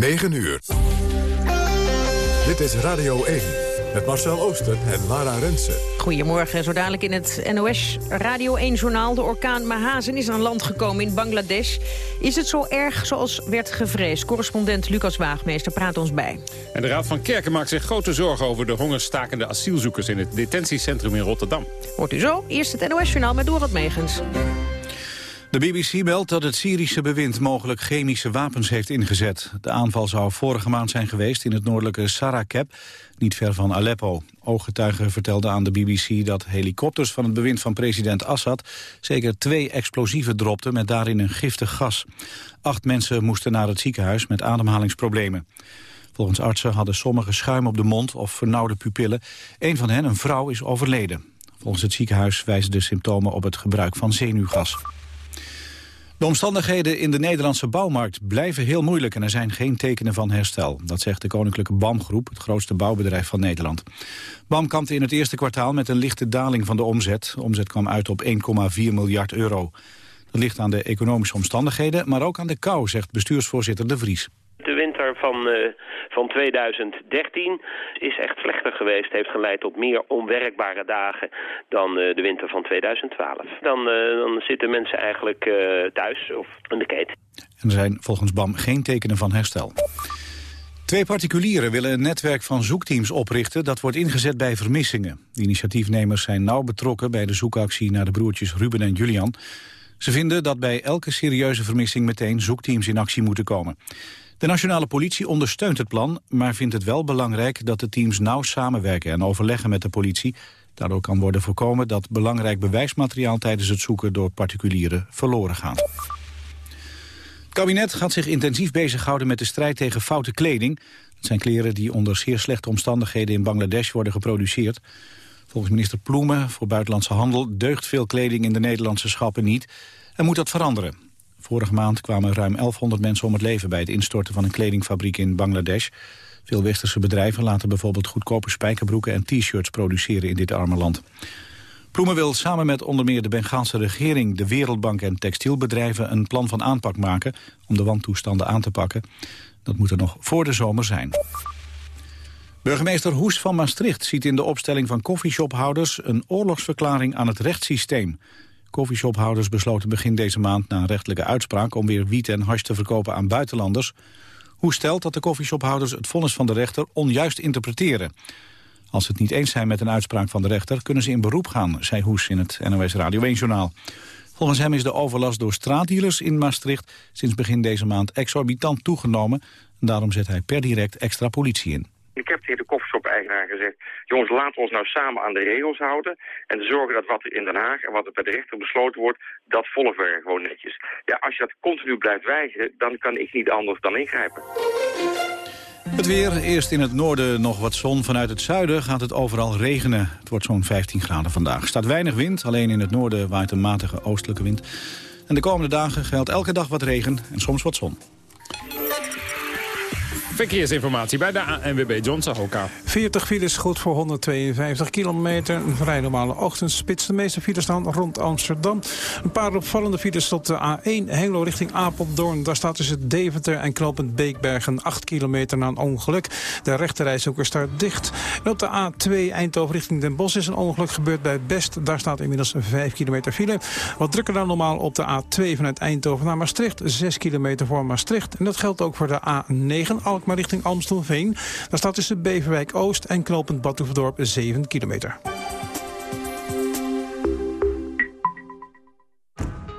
9 uur. Dit is Radio 1 met Marcel Ooster en Lara Rensen. Goedemorgen, zo dadelijk in het NOS Radio 1-journaal. De orkaan Mahazen is aan land gekomen in Bangladesh. Is het zo erg zoals werd gevreesd? Correspondent Lucas Waagmeester praat ons bij. En de Raad van Kerken maakt zich grote zorgen over de hongerstakende asielzoekers... in het detentiecentrum in Rotterdam. Hoort u zo, eerst het NOS-journaal met Dorot Megens. De BBC meldt dat het Syrische bewind mogelijk chemische wapens heeft ingezet. De aanval zou vorige maand zijn geweest in het noordelijke Sarakeb, niet ver van Aleppo. Ooggetuigen vertelden aan de BBC dat helikopters van het bewind van president Assad zeker twee explosieven dropten met daarin een giftig gas. Acht mensen moesten naar het ziekenhuis met ademhalingsproblemen. Volgens artsen hadden sommigen schuim op de mond of vernauwde pupillen. Een van hen, een vrouw, is overleden. Volgens het ziekenhuis wijzen de symptomen op het gebruik van zenuwgas. De omstandigheden in de Nederlandse bouwmarkt blijven heel moeilijk en er zijn geen tekenen van herstel. Dat zegt de Koninklijke BAM-groep, het grootste bouwbedrijf van Nederland. BAM kampte in het eerste kwartaal met een lichte daling van de omzet. De omzet kwam uit op 1,4 miljard euro. Dat ligt aan de economische omstandigheden, maar ook aan de kou, zegt bestuursvoorzitter De Vries. De winter van, uh, van 2013 is echt slechter geweest. Heeft geleid tot meer onwerkbare dagen dan uh, de winter van 2012. Dan, uh, dan zitten mensen eigenlijk thuis of in de keten. En er zijn volgens BAM geen tekenen van herstel. Twee particulieren willen een netwerk van zoekteams oprichten... dat wordt ingezet bij vermissingen. De initiatiefnemers zijn nauw betrokken bij de zoekactie... naar de broertjes Ruben en Julian. Ze vinden dat bij elke serieuze vermissing meteen zoekteams in actie moeten komen. De nationale politie ondersteunt het plan, maar vindt het wel belangrijk dat de teams nauw samenwerken en overleggen met de politie. Daardoor kan worden voorkomen dat belangrijk bewijsmateriaal tijdens het zoeken door particulieren verloren gaat. Het kabinet gaat zich intensief bezighouden met de strijd tegen foute kleding. Het zijn kleren die onder zeer slechte omstandigheden in Bangladesh worden geproduceerd. Volgens minister Ploemen voor Buitenlandse Handel deugt veel kleding in de Nederlandse schappen niet en moet dat veranderen. Vorige maand kwamen ruim 1100 mensen om het leven bij het instorten van een kledingfabriek in Bangladesh. Veel westerse bedrijven laten bijvoorbeeld goedkope spijkerbroeken en t-shirts produceren in dit arme land. Ploemen wil samen met onder meer de Bengaalse regering, de Wereldbank en textielbedrijven een plan van aanpak maken om de wantoestanden aan te pakken. Dat moet er nog voor de zomer zijn. Burgemeester Hoes van Maastricht ziet in de opstelling van koffieshophouders een oorlogsverklaring aan het rechtssysteem. Koffieshophouders besloten begin deze maand na een rechtelijke uitspraak... om weer wiet en hash te verkopen aan buitenlanders. Hoe stelt dat de koffieshophouders het vonnis van de rechter onjuist interpreteren? Als ze het niet eens zijn met een uitspraak van de rechter... kunnen ze in beroep gaan, zei Hoes in het NOS Radio 1-journaal. Volgens hem is de overlast door straatdealers in Maastricht... sinds begin deze maand exorbitant toegenomen. En daarom zet hij per direct extra politie in. Ik heb tegen de koffieshop-eigenaar gezegd... jongens, laten we ons nou samen aan de regels houden... en zorgen dat wat er in Den Haag en wat er bij de rechter besloten wordt... dat volgen we gewoon netjes. Ja, als je dat continu blijft weigeren... dan kan ik niet anders dan ingrijpen. Het weer, eerst in het noorden nog wat zon. Vanuit het zuiden gaat het overal regenen. Het wordt zo'n 15 graden vandaag. Er staat weinig wind, alleen in het noorden waait een matige oostelijke wind. En de komende dagen geldt elke dag wat regen en soms wat zon. Verkeersinformatie bij de ANWB John Sahoka. 40 files goed voor 152 kilometer. Een vrij normale ochtendspits. De meeste files staan rond Amsterdam. Een paar opvallende files tot de A1 Hengelo richting Apeldoorn. Daar staat tussen Deventer en knooppunt Beekbergen 8 kilometer na een ongeluk. De rechterrijshoek is daar dicht. En op de A2 Eindhoven richting Den Bosch is een ongeluk gebeurd bij Best. Daar staat inmiddels 5 kilometer file. Wat drukker dan normaal op de A2 vanuit Eindhoven naar Maastricht. 6 kilometer voor Maastricht. En dat geldt ook voor de A9 Alkmaar richting Amstelveen. Daar staat tussen Beverwijk Oost en knooppunt Badhoevedorp 7 kilometer.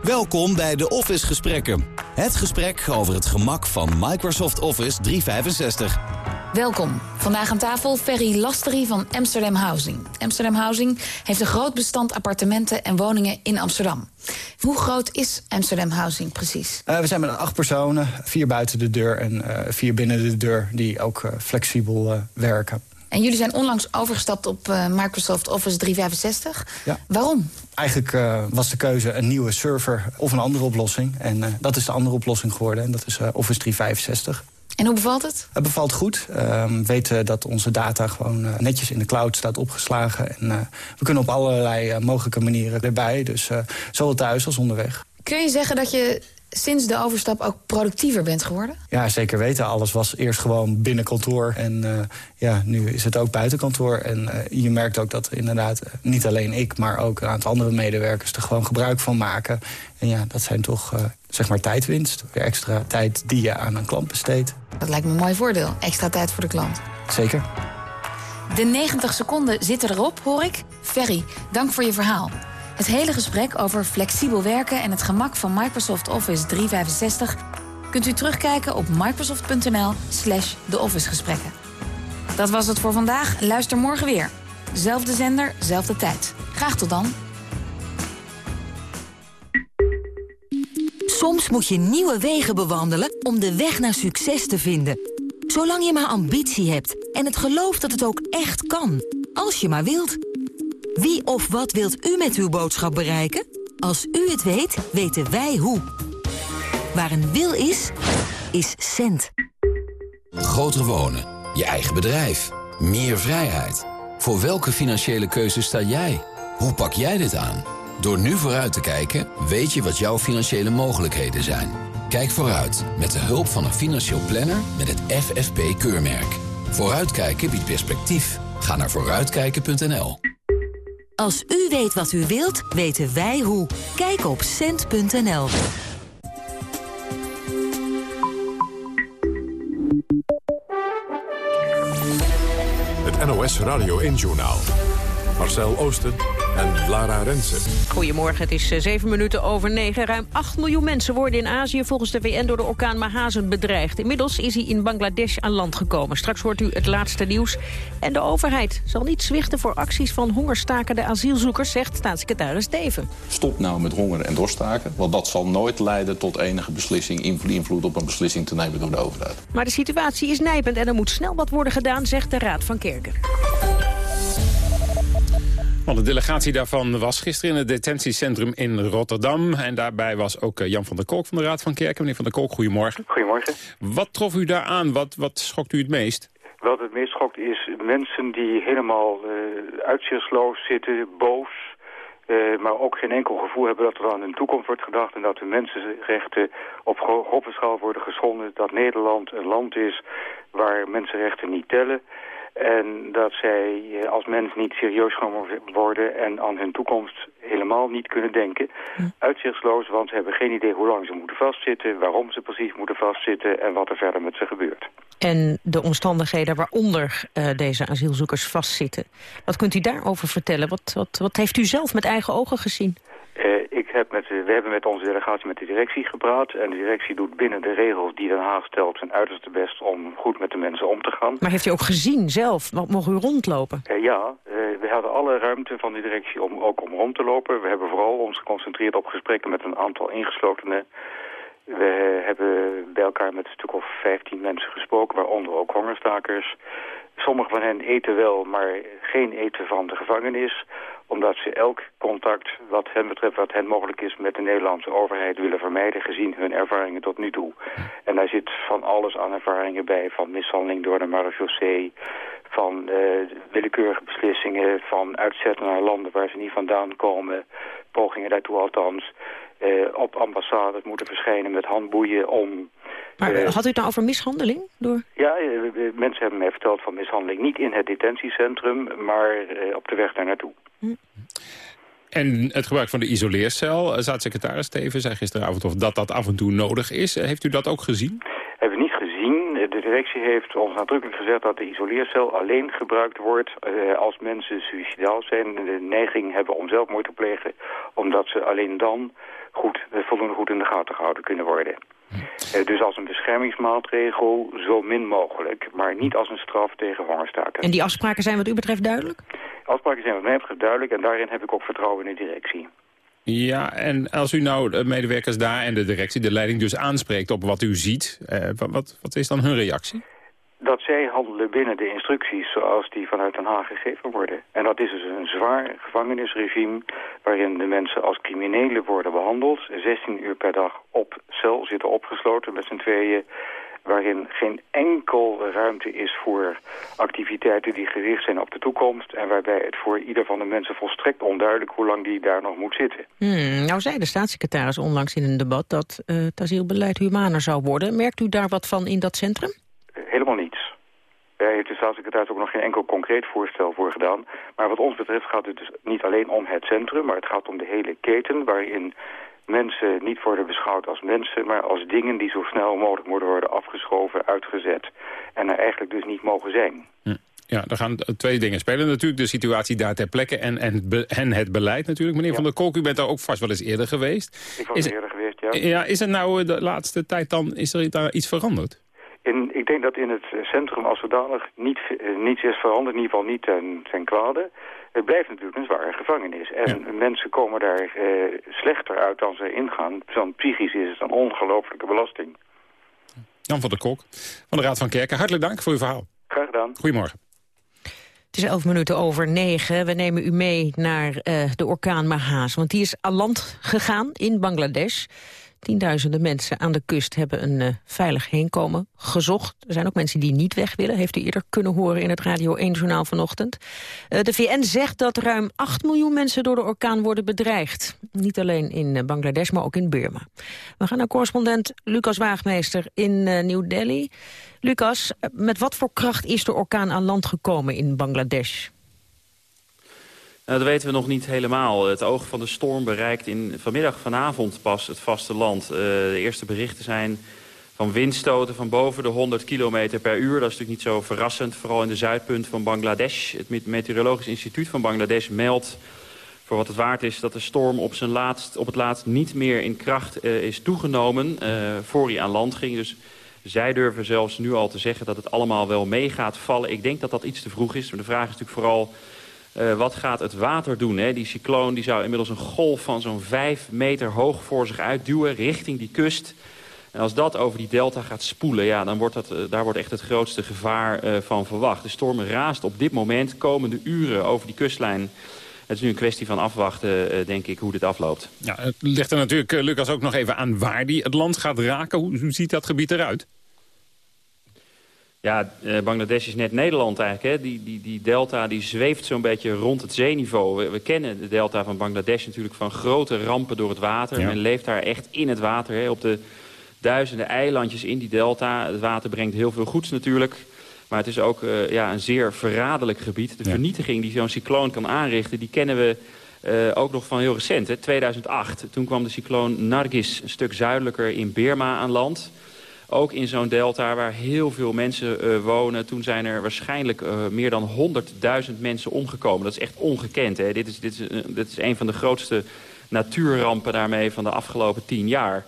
Welkom bij de Office Gesprekken. Het gesprek over het gemak van Microsoft Office 365. Welkom. Vandaag aan tafel Ferry Lastery van Amsterdam Housing. Amsterdam Housing heeft een groot bestand appartementen en woningen in Amsterdam. Hoe groot is Amsterdam Housing precies? Uh, we zijn met acht personen, vier buiten de deur en uh, vier binnen de deur... die ook uh, flexibel werken. En jullie zijn onlangs overgestapt op Microsoft Office 365. Ja. Waarom? Eigenlijk was de keuze een nieuwe server of een andere oplossing. En dat is de andere oplossing geworden en dat is Office 365. En hoe bevalt het? Het bevalt goed. we weten dat onze data gewoon netjes in de cloud staat opgeslagen. En we kunnen op allerlei mogelijke manieren erbij. Dus zowel thuis als onderweg. Kun je zeggen dat je sinds de overstap ook productiever bent geworden? Ja, zeker weten. Alles was eerst gewoon binnen kantoor. En uh, ja, nu is het ook buiten kantoor. En uh, je merkt ook dat inderdaad niet alleen ik... maar ook een aantal andere medewerkers er gewoon gebruik van maken. En ja, dat zijn toch uh, zeg maar tijdwinst. Weer extra tijd die je aan een klant besteedt. Dat lijkt me een mooi voordeel. Extra tijd voor de klant. Zeker. De 90 seconden zitten erop, hoor ik. Ferry, dank voor je verhaal. Het hele gesprek over flexibel werken en het gemak van Microsoft Office 365 kunt u terugkijken op microsoft.nl slash. Dat was het voor vandaag. Luister morgen weer. Zelfde zender, zelfde tijd. Graag tot dan. Soms moet je nieuwe wegen bewandelen om de weg naar succes te vinden. Zolang je maar ambitie hebt en het geloof dat het ook echt kan. Als je maar wilt. Wie of wat wilt u met uw boodschap bereiken? Als u het weet, weten wij hoe. Waar een wil is, is cent. Groter wonen, je eigen bedrijf, meer vrijheid. Voor welke financiële keuze sta jij? Hoe pak jij dit aan? Door nu vooruit te kijken, weet je wat jouw financiële mogelijkheden zijn. Kijk vooruit met de hulp van een financieel planner met het FFP-keurmerk. Vooruitkijken biedt perspectief. Ga naar vooruitkijken.nl. Als u weet wat u wilt, weten wij hoe. Kijk op cent.nl. Het NOS Radio 1-journaal. Marcel Oosten en Lara Rensen. Goedemorgen, het is eh, zeven minuten over negen. Ruim 8 miljoen mensen worden in Azië volgens de VN door de orkaan Mahazen bedreigd. Inmiddels is hij in Bangladesh aan land gekomen. Straks hoort u het laatste nieuws. En de overheid zal niet zwichten voor acties van hongerstakende asielzoekers, zegt staatssecretaris Steven. Stop nou met honger en dorststaken, want dat zal nooit leiden tot enige beslissing, invloed op een beslissing te nemen door de overheid. Maar de situatie is nijpend en er moet snel wat worden gedaan, zegt de Raad van Kerken. De delegatie daarvan was gisteren in het detentiecentrum in Rotterdam. En daarbij was ook eh, Jan van der Kolk van de Raad van Kerken. Meneer van der Kolk, goedemorgen. Goedemorgen. Wat trof u daar aan? Wat, wat schokt u het meest? Wat het meest schokt is mensen die helemaal uh, uitzichtsloos zitten, boos... Uh, maar ook geen enkel gevoel hebben dat er aan hun toekomst wordt gedacht... en dat de mensenrechten op grote schaal worden geschonden. Dat Nederland een land is waar mensenrechten niet tellen... En dat zij eh, als mens niet serieus genomen worden en aan hun toekomst helemaal niet kunnen denken. Hm. Uitzichtsloos, want ze hebben geen idee hoe lang ze moeten vastzitten, waarom ze precies moeten vastzitten en wat er verder met ze gebeurt. En de omstandigheden waaronder uh, deze asielzoekers vastzitten. Wat kunt u daarover vertellen? Wat, wat, wat heeft u zelf met eigen ogen gezien? Ik heb met, we hebben met onze delegatie met de directie gepraat. En de directie doet binnen de regels die Den Haag stelt... zijn uiterste best om goed met de mensen om te gaan. Maar heeft u ook gezien zelf? Mogen u rondlopen? Uh, ja, uh, we hadden alle ruimte van de directie om ook om rond te lopen. We hebben vooral ons geconcentreerd op gesprekken met een aantal ingeslotenen. We hebben bij elkaar met een stuk of 15 mensen gesproken, waaronder ook hongerstakers. Sommigen van hen eten wel, maar geen eten van de gevangenis omdat ze elk contact wat hen betreft, wat hen mogelijk is met de Nederlandse overheid willen vermijden, gezien hun ervaringen tot nu toe. En daar zit van alles aan ervaringen bij, van mishandeling door de marechaussee, van uh, willekeurige beslissingen, van uitzetten naar landen waar ze niet vandaan komen, pogingen daartoe althans, uh, op ambassades moeten verschijnen met handboeien om maar uh, had u het nou over mishandeling? Door... Ja, mensen hebben mij verteld van mishandeling. Niet in het detentiecentrum, maar op de weg daar naartoe. Hm. En het gebruik van de isoleercel, staatssecretaris Steven zei gisteravond of dat dat af en toe nodig is. Heeft u dat ook gezien? Hebben we niet gezien. De directie heeft ons nadrukkelijk gezegd dat de isoleercel alleen gebruikt wordt als mensen suicidaal zijn en de neiging hebben om zelfmoord te plegen. Omdat ze alleen dan goed, voldoende goed in de gaten gehouden kunnen worden. Uh, dus als een beschermingsmaatregel zo min mogelijk, maar niet als een straf tegen hongerstaken. En die afspraken zijn wat u betreft duidelijk? Afspraken zijn wat mij betreft duidelijk en daarin heb ik ook vertrouwen in de directie. Ja, en als u nou de medewerkers daar en de directie, de leiding dus aanspreekt op wat u ziet, eh, wat, wat is dan hun reactie? Dat zij handelen binnen de instructies zoals die vanuit Den Haag gegeven worden. En dat is dus een zwaar gevangenisregime waarin de mensen als criminelen worden behandeld. 16 uur per dag op cel zitten opgesloten met z'n tweeën waarin geen enkel ruimte is voor activiteiten die gericht zijn op de toekomst... en waarbij het voor ieder van de mensen volstrekt onduidelijk hoe lang die daar nog moet zitten. Hmm, nou zei de staatssecretaris onlangs in een debat dat uh, het asielbeleid humaner zou worden. Merkt u daar wat van in dat centrum? helemaal niets. Daar heeft de staatssecretaris ook nog geen enkel concreet voorstel voor gedaan. Maar wat ons betreft gaat het dus niet alleen om het centrum... maar het gaat om de hele keten waarin mensen niet worden beschouwd als mensen... maar als dingen die zo snel mogelijk moeten worden afgeschoven, uitgezet... en er eigenlijk dus niet mogen zijn. Hm. Ja, er gaan twee dingen spelen natuurlijk. De situatie daar ter plekke en, en, en het beleid natuurlijk. Meneer Van der Kolk, u bent daar ook vast wel eens eerder geweest. Ik was is, eerder geweest, ja. Ja, is er nou de laatste tijd dan, is er daar iets veranderd? In, ik denk dat in het centrum als zodanig niet, eh, niets is veranderd, in ieder geval niet ten, ten kwade. Het blijft natuurlijk een zware gevangenis. En mensen komen daar eh, slechter uit dan ze ingaan. Zo'n psychisch is het een ongelooflijke belasting. Jan van der Kok van de Raad van Kerken, hartelijk dank voor uw verhaal. Graag gedaan. Goedemorgen. Het is elf minuten over negen. We nemen u mee naar uh, de orkaan Mahaas. Want die is aan land gegaan in Bangladesh. Tienduizenden mensen aan de kust hebben een uh, veilig heenkomen gezocht. Er zijn ook mensen die niet weg willen. Heeft u eerder kunnen horen in het Radio 1-journaal vanochtend. Uh, de VN zegt dat ruim 8 miljoen mensen door de orkaan worden bedreigd. Niet alleen in uh, Bangladesh, maar ook in Burma. We gaan naar correspondent Lucas Waagmeester in New Delhi. Lucas, met wat voor kracht is de orkaan aan land gekomen in Bangladesh? Nou, dat weten we nog niet helemaal. Het oog van de storm bereikt in, vanmiddag vanavond pas het vasteland. Uh, de eerste berichten zijn van windstoten van boven de 100 km per uur. Dat is natuurlijk niet zo verrassend, vooral in de zuidpunt van Bangladesh. Het Meteorologisch Instituut van Bangladesh meldt voor wat het waard is dat de storm op, zijn op het laatst niet meer in kracht uh, is toegenomen uh, voor hij aan land ging. Dus zij durven zelfs nu al te zeggen dat het allemaal wel mee gaat vallen. Ik denk dat dat iets te vroeg is, maar de vraag is natuurlijk vooral uh, wat gaat het water doen? Hè? Die cycloon die zou inmiddels een golf van zo'n vijf meter hoog voor zich uitduwen richting die kust. En als dat over die delta gaat spoelen, ja, dan wordt dat, uh, daar wordt echt het grootste gevaar uh, van verwacht. De storm raast op dit moment, komende uren over die kustlijn. Het is nu een kwestie van afwachten, denk ik, hoe dit afloopt. Ja, het ligt er natuurlijk, Lucas, ook nog even aan waar die het land gaat raken. Hoe ziet dat gebied eruit? Ja, eh, Bangladesh is net Nederland eigenlijk. Hè. Die, die, die delta die zweeft zo'n beetje rond het zeeniveau. We, we, kennen de delta van Bangladesh natuurlijk van grote rampen door het water. Men leeft daar echt in het water. Hè. Op de duizenden eilandjes in die delta. Het water brengt heel veel goeds natuurlijk. Maar het is ook uh, ja, een zeer verraderlijk gebied. De vernietiging die zo'n cycloon kan aanrichten, die kennen we uh, ook nog van heel recent. Hè. 2008, toen kwam de cycloon Nargis een stuk zuidelijker in Burma aan land... Ook in zo'n delta waar heel veel mensen uh, wonen. Toen zijn er waarschijnlijk uh, meer dan 100.000 mensen omgekomen. Dat is echt ongekend. Hè? Dit, is, dit, is, dit is een van de grootste natuurrampen daarmee van de afgelopen tien jaar.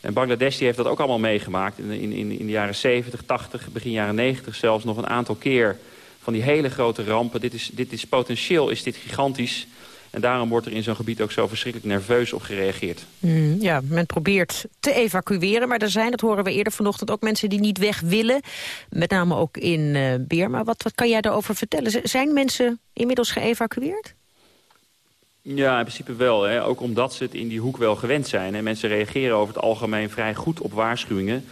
En Bangladesh heeft dat ook allemaal meegemaakt. In, in, in de jaren 70, 80, begin jaren 90 zelfs nog een aantal keer van die hele grote rampen. Dit is, dit is potentieel is dit gigantisch. En daarom wordt er in zo'n gebied ook zo verschrikkelijk nerveus op gereageerd. Mm, ja, men probeert te evacueren, maar er zijn, dat horen we eerder vanochtend, ook mensen die niet weg willen. Met name ook in uh, Birma. Wat, wat kan jij daarover vertellen? Zijn mensen inmiddels geëvacueerd? Ja, in principe wel. Hè. Ook omdat ze het in die hoek wel gewend zijn. Hè. Mensen reageren over het algemeen vrij goed op waarschuwingen.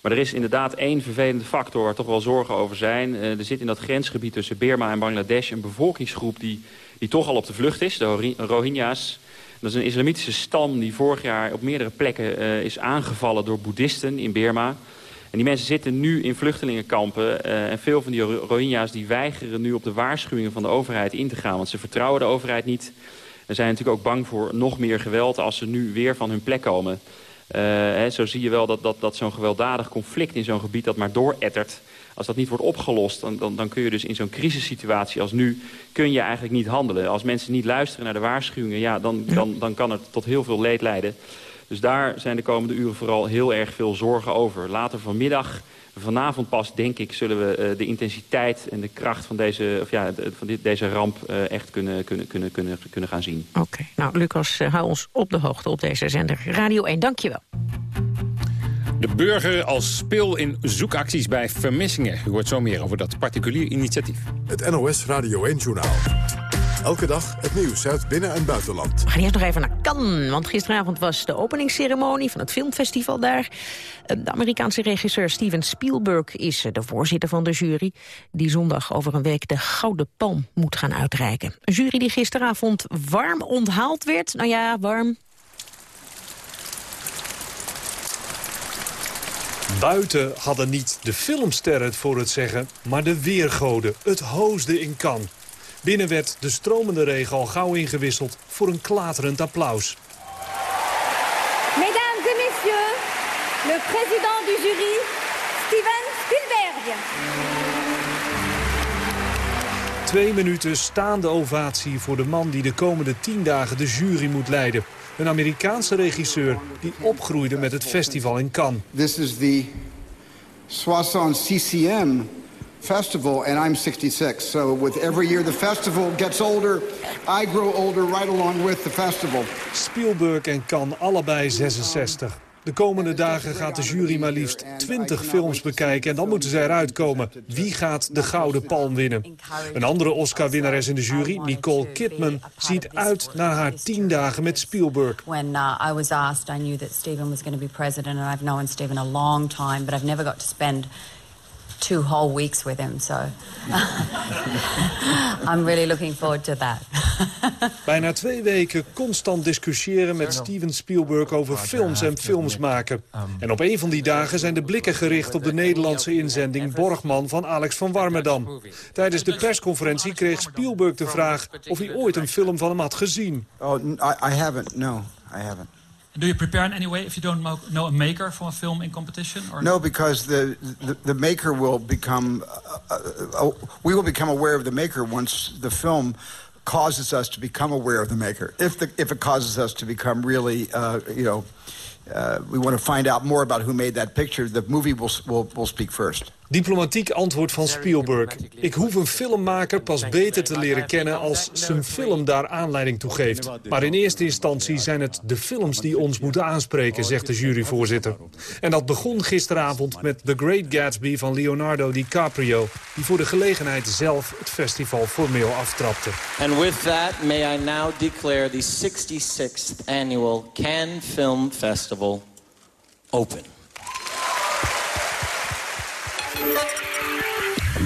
Maar er is inderdaad één vervelende factor waar toch wel zorgen over zijn. Uh, er zit in dat grensgebied tussen Birma en Bangladesh een bevolkingsgroep die die toch al op de vlucht is, de Rohingya's. Dat is een islamitische stam die vorig jaar op meerdere plekken uh, is aangevallen door boeddhisten in Burma. En die mensen zitten nu in vluchtelingenkampen. Uh, en veel van die Rohingya's die weigeren nu op de waarschuwingen van de overheid in te gaan. Want ze vertrouwen de overheid niet. En zijn natuurlijk ook bang voor nog meer geweld als ze nu weer van hun plek komen. Uh, hè, zo zie je wel dat, dat, dat zo'n gewelddadig conflict in zo'n gebied dat maar doorettert als dat niet wordt opgelost, dan, dan, dan kun je dus in zo'n crisissituatie als nu... kun je eigenlijk niet handelen. Als mensen niet luisteren naar de waarschuwingen... Ja, dan, dan, dan kan het tot heel veel leed leiden. Dus daar zijn de komende uren vooral heel erg veel zorgen over. Later vanmiddag, vanavond pas, denk ik... zullen we uh, de intensiteit en de kracht van deze, of ja, de, van dit, deze ramp uh, echt kunnen, kunnen, kunnen, kunnen, kunnen gaan zien. Oké, okay. nou Lucas, uh, hou ons op de hoogte op deze zender. Radio 1, dank je wel. De burger als spil in zoekacties bij vermissingen. U hoort zo meer over dat particulier initiatief. Het NOS Radio 1-journaal. Elke dag het nieuws uit binnen- en buitenland. We gaan eerst nog even naar Cannes, want gisteravond was de openingsceremonie van het filmfestival daar. Eh, de Amerikaanse regisseur Steven Spielberg is eh, de voorzitter van de jury... die zondag over een week de Gouden Palm moet gaan uitreiken. Een jury die gisteravond warm onthaald werd. Nou ja, warm, Buiten hadden niet de filmsterren het voor het zeggen, maar de weergoden. Het hoosde in Cannes. Binnen werd de stromende regen al gauw ingewisseld voor een klaterend applaus. Mesdames et messieurs, le président du jury, Steven Spielberg. Twee minuten staande ovatie voor de man die de komende tien dagen de jury moet leiden. Een Amerikaanse regisseur die opgroeide met het festival in Cannes. This is the Soissons CCM festival, and I'm 66. So with every year the festival gets older, I grow older right along with the festival. Spielberg en Cannes allebei 66. De komende dagen gaat de jury maar liefst 20 films bekijken... en dan moeten ze eruit komen. Wie gaat de Gouden Palm winnen? Een andere Oscar-winnares in de jury, Nicole Kidman... ziet uit naar haar tien dagen met Spielberg. When uh, I was asked, I knew that Stephen was going to be president... and I've known Stephen a long time, but I've never got to spend two whole weeks with him. So I'm really looking forward to that. Bijna twee weken constant discussiëren met Steven Spielberg over films en films maken. En op een van die dagen zijn de blikken gericht op de Nederlandse inzending Borgman van Alex van Warmerdam. Tijdens de persconferentie kreeg Spielberg de vraag of hij ooit een film van hem had gezien. Oh, I, I haven't. No, I haven't. Do you prepare in any way if you don't know a maker for a film in competition? Or No, because the, the the maker will become uh, uh, uh, we will become aware of the maker once the film causes us to become aware of the maker. If the if it causes us to become really, uh, you know, uh, we want to find out more about who made that picture. The movie will will, will speak first. Diplomatiek antwoord van Spielberg. Ik hoef een filmmaker pas beter te leren kennen als zijn film daar aanleiding toe geeft. Maar in eerste instantie zijn het de films die ons moeten aanspreken, zegt de juryvoorzitter. En dat begon gisteravond met The Great Gatsby van Leonardo DiCaprio... die voor de gelegenheid zelf het festival formeel aftrapte. And with that, may I now declare the 66th annual Cannes Film Festival open.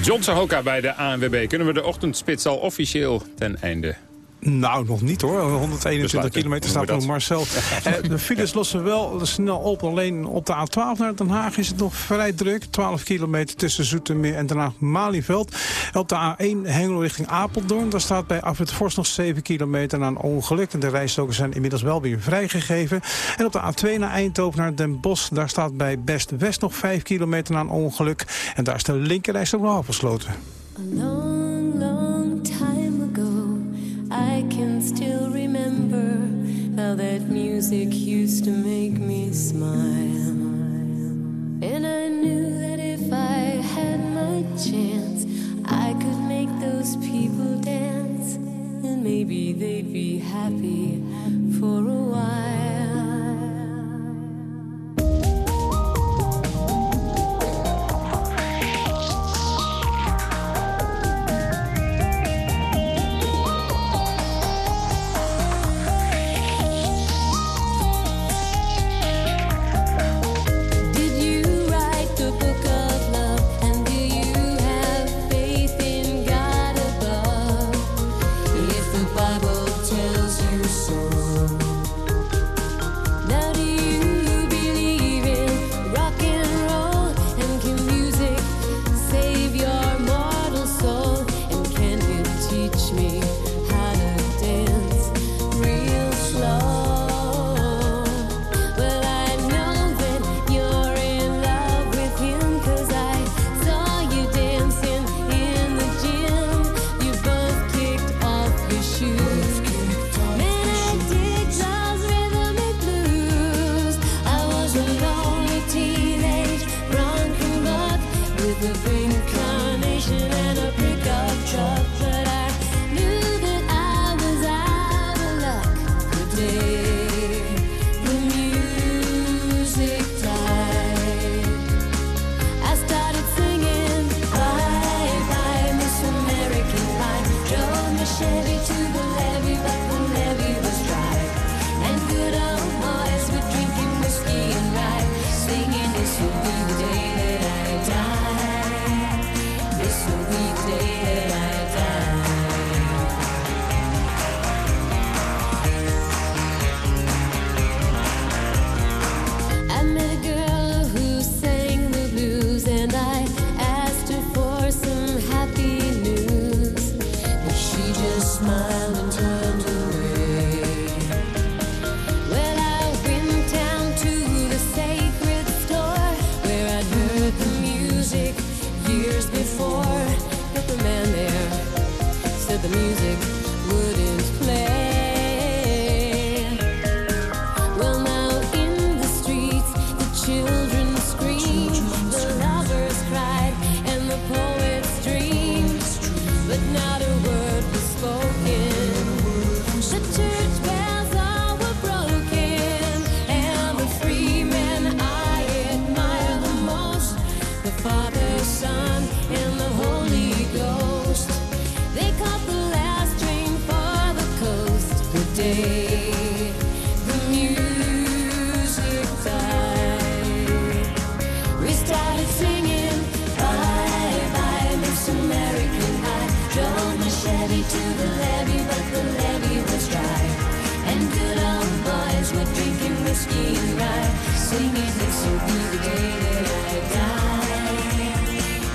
John Sahoka bij de ANWB. Kunnen we de ochtendspits al officieel ten einde Nou, nog niet hoor. 121 Besluiten. kilometer staat nog Marcel. Eh, de files lossen wel snel op. Alleen op de A12 naar Den Haag is het nog vrij druk. 12 kilometer tussen Zoetermeer en Den Haag-Malieveld. Op de A1 Hengelo richting Apeldoorn. Daar staat bij Afrit Forst nog 7 kilometer na een ongeluk. En de rijstokers zijn inmiddels wel weer vrijgegeven. En op de A2 naar Eindhoven naar Den Bosch. Daar staat bij Best West nog 5 kilometer na een ongeluk. En daar is de linkerrijstok nog afgesloten. long, long music used to make me smile. And I knew that if I had my chance, I could make those people dance. And maybe they'd be happy for a while.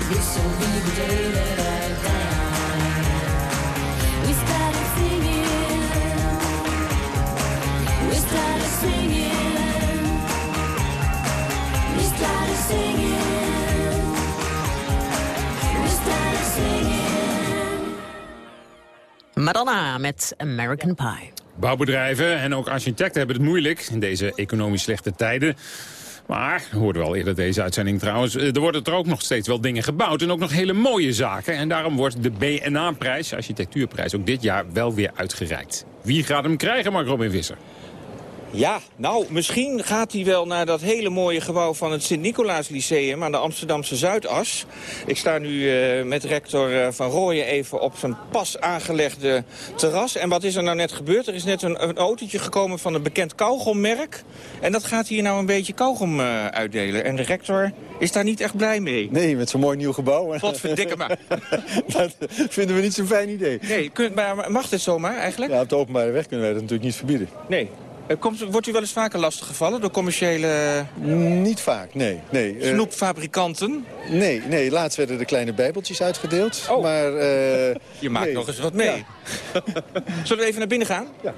This will be the day that Madonna met American Pie. Bouwbedrijven en ook architecten hebben het moeilijk in deze economisch slechte tijden. Maar, hoorden we al eerder deze uitzending trouwens... eh, er worden er ook nog steeds wel dingen gebouwd en ook nog hele mooie zaken. En daarom wordt de BNA-prijs, architectuurprijs, ook dit jaar wel weer uitgereikt. Wie gaat hem krijgen, Mark Robin Visser? Ja, nou, misschien gaat hij wel naar dat hele mooie gebouw van het Sint-Nicolaas Lyceum aan de Amsterdamse Zuidas. Ik sta nu eh, met rector eh, Van Rooyen even op zijn pas aangelegde terras. En wat is er nou net gebeurd? Er is net een, een autootje gekomen van een bekend kauwgommerk. En dat gaat hier nou een beetje kauwgom eh, uitdelen. En de rector is daar niet echt blij mee. Nee, met zo'n mooi nieuw gebouw. Wat verdikke me. dat vinden we niet zo'n fijn idee. Nee, kunt, maar mag dit zomaar eigenlijk? Ja, op de openbare weg kunnen wij dat natuurlijk niet verbieden. Nee. Eh, Komt, wordt u wel eens vaker lastiggevallen door commerciële... Niet vaak, nee. nee. Eh, Snoepfabrikanten? nee, nee, laatst werden er kleine bijbeltjes uitgedeeld. Maar, eh, Je maakt nee. nog eens wat mee. Zullen we even naar binnen gaan? Ja.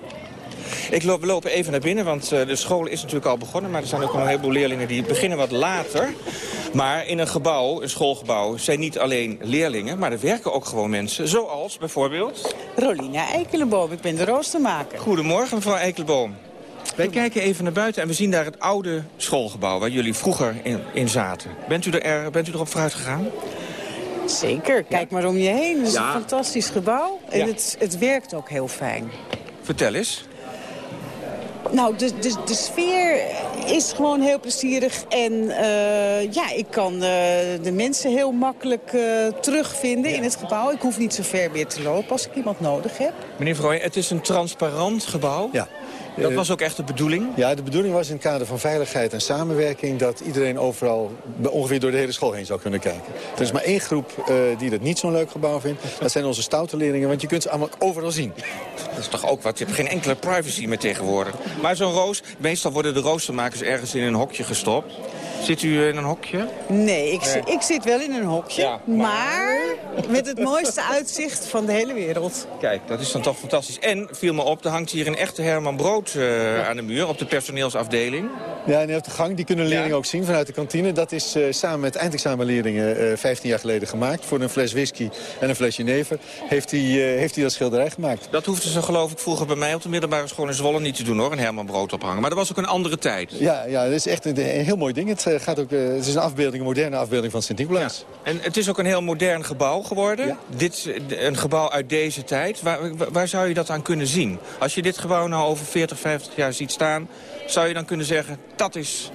Ik loop, we lopen even naar binnen, want eh, de school is natuurlijk al begonnen. Maar er zijn ook nog een heleboel leerlingen die beginnen wat later. Maar in een gebouw, een schoolgebouw, zijn niet alleen leerlingen... maar er werken ook gewoon mensen, zoals bijvoorbeeld... Rolina Eikelenboom, ik ben de roostermaker. Goedemorgen, mevrouw Eikelenboom. Wij kijken even naar buiten en we zien daar het oude schoolgebouw... waar jullie vroeger in, in zaten. Bent u, er, er- bent u erop vooruit gegaan? Zeker, kijk maar om je heen. Het is Ja. een fantastisch gebouw en Ja. het, het werkt ook heel fijn. Vertel eens. Nou, de, de, de sfeer is gewoon heel plezierig. En eh, ja, ik kan eh, de mensen heel makkelijk eh, terugvinden in het gebouw. Ik hoef niet zo ver meer te lopen als ik iemand nodig heb. Meneer Verrooyen, het is een transparant gebouw. Ja. Dat Eh, was ook echt de bedoeling? Ja, de bedoeling was in het kader van veiligheid en samenwerking... dat iedereen overal ongeveer door de hele school heen zou kunnen kijken. Er is maar één groep eh, die dat niet zo'n leuk gebouw vindt. Dat zijn onze stoute leerlingen, want je kunt ze allemaal overal zien. Dat is toch ook wat? Je hebt geen enkele privacy meer tegenwoordig. Maar zo'n roos, meestal worden de roostermakers ergens in een hokje gestopt. Zit u in een hokje? Nee, ik, Nee. ik zit wel in een hokje. Ja, maar met het mooiste uitzicht van de hele wereld. Kijk, dat is dan toch fantastisch. En, viel me op, er hangt hier een echte Herman Brood eh, aan de muur... op de personeelsafdeling. Ja, en op de gang, die kunnen leerlingen ook zien vanuit de kantine. Dat is eh, samen met eindexamenleerlingen eh 15 jaar geleden gemaakt. Voor een fles whisky en een fles jenever heeft hij, eh, heeft hij dat schilderij gemaakt. Dat hoefden ze geloof ik vroeger bij mij op de middelbare school in Zwolle niet te doen hoor, een Herman Brood ophangen. Maar dat was ook een andere tijd. Ja, ja, dat is echt een, een heel mooi ding. Het, eh, gaat ook, eh, het is een afbeelding, een moderne afbeelding van Sint-Nicolaas. En het is ook een heel modern gebouw geworden. Dit, eh, een gebouw uit deze tijd. Waar, waar- waar zou je dat aan kunnen zien? Als je dit gebouw nou over 40, 50 jaar ziet staan... zou je dan kunnen zeggen, dat is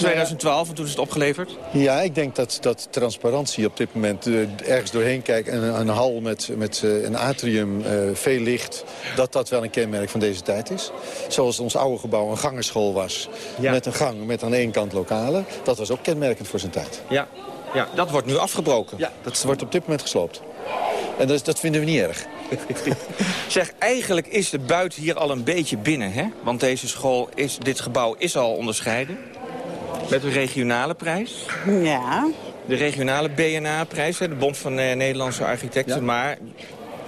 2012 en toen is het opgeleverd? Ja, ik denk dat, dat transparantie op dit moment eh, ergens doorheen kijken... en een, hal met, met eh, een atrium, eh, veel licht... dat dat wel een kenmerk van deze tijd is. Zoals ons oude gebouw een gangerschool was. Met een gang met aan één kant lokalen. Dat was ook kenmerkend voor zijn tijd. Ja, ja dat wordt nu afgebroken. Ja, dat wordt op dit moment gesloopt. En dat, dat vinden we niet erg. Zeg, eigenlijk is de buiten hier al een beetje binnen, hè? Want deze school, is, dit gebouw is al onderscheiden. Met een regionale prijs. Ja. De regionale BNA-prijs, hè, de Bond van eh, Nederlandse Architecten. Maar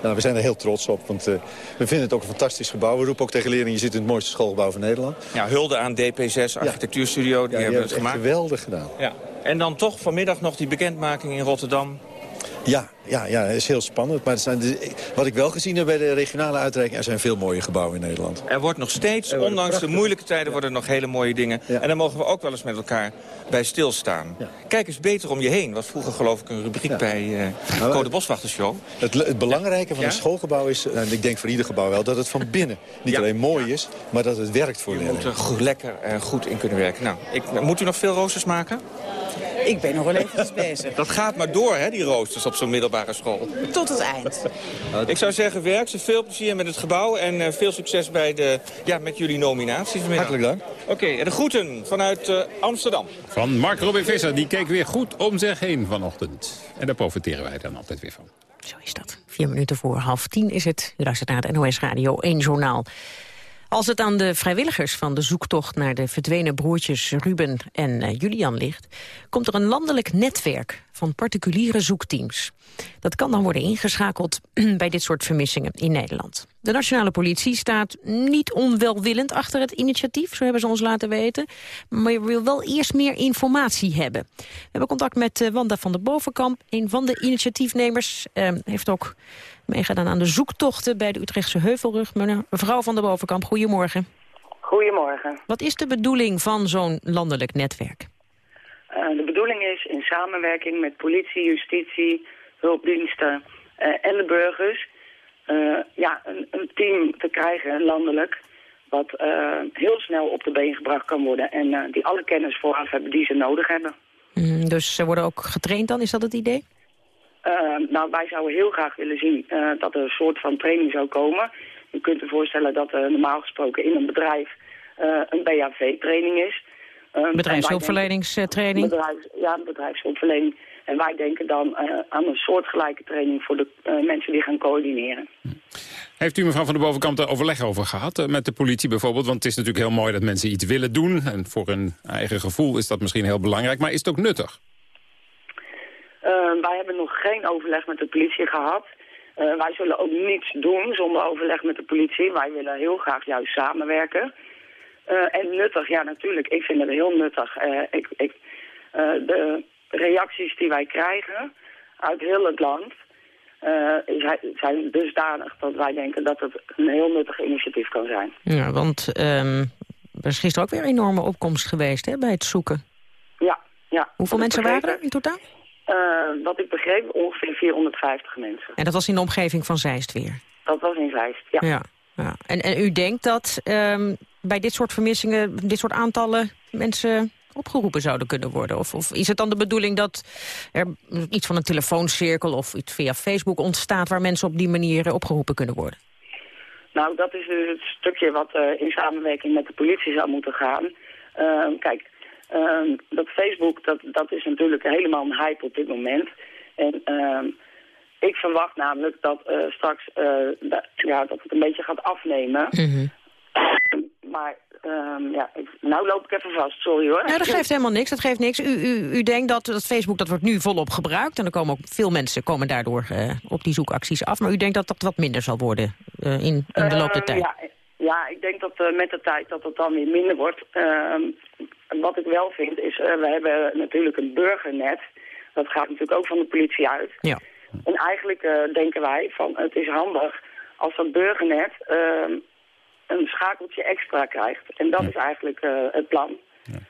Nou, we zijn er heel trots op, want eh, we vinden het ook een fantastisch gebouw. We roepen ook tegen leerlingen, je zit in het mooiste schoolgebouw van Nederland. ja, hulde aan DP6 Architectuurstudio, die Ja, hebben het het gemaakt. geweldig gedaan. Ja. En dan toch vanmiddag nog die bekendmaking in Rotterdam. Ja, ja, ja, het is heel spannend. Maar het zijn de- wat ik wel gezien heb bij de regionale uitreiking... er zijn veel mooie gebouwen in Nederland. Er wordt nog steeds, ondanks de moeilijke tijden, worden er nog hele mooie dingen. En daar mogen we ook wel eens met elkaar bij stilstaan. Kijk eens beter om je heen. Was vroeger geloof ik een rubriek bij eh Code Boswachtershow. Het, het belangrijke van Ja? een schoolgebouw is, en ik denk voor ieder gebouw wel... dat het van binnen niet alleen mooi is, maar dat het werkt voor Je leerlingen. moet er goed, lekker en goed in kunnen werken. Nou, ik, moet u nog veel roosters maken? Ik ben nog wel eventjes bezig. Dat gaat maar door, hè, die roosters op zo'n middelbare school. Tot het eind. Ik zou zeggen, werk ze veel plezier met het gebouw... en eh, veel succes bij de, ja, met jullie nominaties. vanmiddag. Hartelijk dank. Oké, en de groeten vanuit eh, Amsterdam. Van Mark Robin Visser, die keek weer goed om zich heen vanochtend. En daar profiteren wij dan altijd weer van. Zo is dat. Vier minuten voor half tien is het. U luistert naar het NOS Radio 1 Journaal. Als het aan de vrijwilligers van de zoektocht naar de verdwenen broertjes Ruben en eh, Julian ligt, komt er een landelijk netwerk van particuliere zoekteams. Dat kan dan worden ingeschakeld bij dit soort vermissingen in Nederland. De nationale politie staat niet onwelwillend achter het initiatief, zo hebben ze ons laten weten, maar je wil wel eerst meer informatie hebben. We hebben contact met eh, Wanda van der Bovenkamp, een van de initiatiefnemers, eh, heeft ook meegedaan aan de zoektochten bij de Utrechtse Heuvelrug. Mevrouw van der Bovenkamp, goedemorgen. Goedemorgen. Wat is de bedoeling van zo'n landelijk netwerk? Eh, de bedoeling is in samenwerking met politie, justitie, hulpdiensten eh, en de burgers... eh, ja, een, een team te krijgen, landelijk, wat heel snel op de been gebracht kan worden... en die alle kennis vooraf hebben die ze nodig hebben. Mm, dus ze worden ook getraind dan, is dat het idee? Nou, wij zouden heel graag willen zien dat er een soort van training zou komen. Je kunt je voorstellen dat er normaal gesproken in een bedrijf een BHV-training is. Um, wij Bedrijfshulpverleningstraining? Bedrijfs, ja, bedrijfshulpverlening. En wij denken dan eh, aan een soortgelijke training voor de eh, mensen die gaan coördineren. Heeft u mevrouw van der Bovenkamp daar overleg over gehad eh, met de politie bijvoorbeeld? Want het is natuurlijk heel mooi dat mensen iets willen doen. En voor hun eigen gevoel is dat misschien heel belangrijk. Maar is het ook nuttig? Eh, wij hebben nog geen overleg met de politie gehad. Eh, wij zullen ook niets doen zonder overleg met de politie. Wij willen heel graag juist samenwerken. Eh, en nuttig, ja natuurlijk. Ik vind het heel nuttig. Eh, ik, ik, eh, de reacties die wij krijgen uit heel het land... zijn- dusdanig dat wij denken dat het een heel nuttig initiatief kan zijn. Ja, want ehm, er is gisteren ook weer een enorme opkomst geweest hè, bij het zoeken. Ja, ja. Hoeveel mensen waren er in totaal? Wat ik begreep, ongeveer 450 mensen. En dat was in de omgeving van Zeist weer. Dat was in Zeist, ja. Ja, ja. En, en u denkt dat ehm, bij dit soort vermissingen, dit soort aantallen mensen opgeroepen zouden kunnen worden? Of, of is het dan de bedoeling dat er iets van een telefooncirkel of iets via Facebook ontstaat waar mensen op die manier eh, opgeroepen kunnen worden? Nou, dat is dus het stukje wat eh, in samenwerking met de politie zou moeten gaan. Ehm, kijk, ehm, dat Facebook, dat, dat is natuurlijk helemaal een hype op dit moment. En ehm, ik verwacht namelijk dat eh, straks eh, da- ja, dat het een beetje gaat afnemen. Maar ehm, ja, ik, nou loop ik even vast, sorry hoor. Ja, dat geeft helemaal niks. Dat geeft niks. U, u, u denkt dat, dat Facebook dat wordt nu volop gebruikt. En er komen ook veel mensen komen daardoor eh, op die zoekacties af. Maar u denkt dat dat wat minder zal worden in, in de loop der tijd. Ja, ja, ik denk dat met de tijd dat het dan weer minder wordt. Ehm, wat ik wel vind is, we hebben natuurlijk een burgernet. Dat gaat natuurlijk ook van de politie uit. Ja. En eigenlijk eh, denken wij van het is handig als dat burgernet ehm, een schakeltje extra krijgt. En dat is eigenlijk eh, het plan.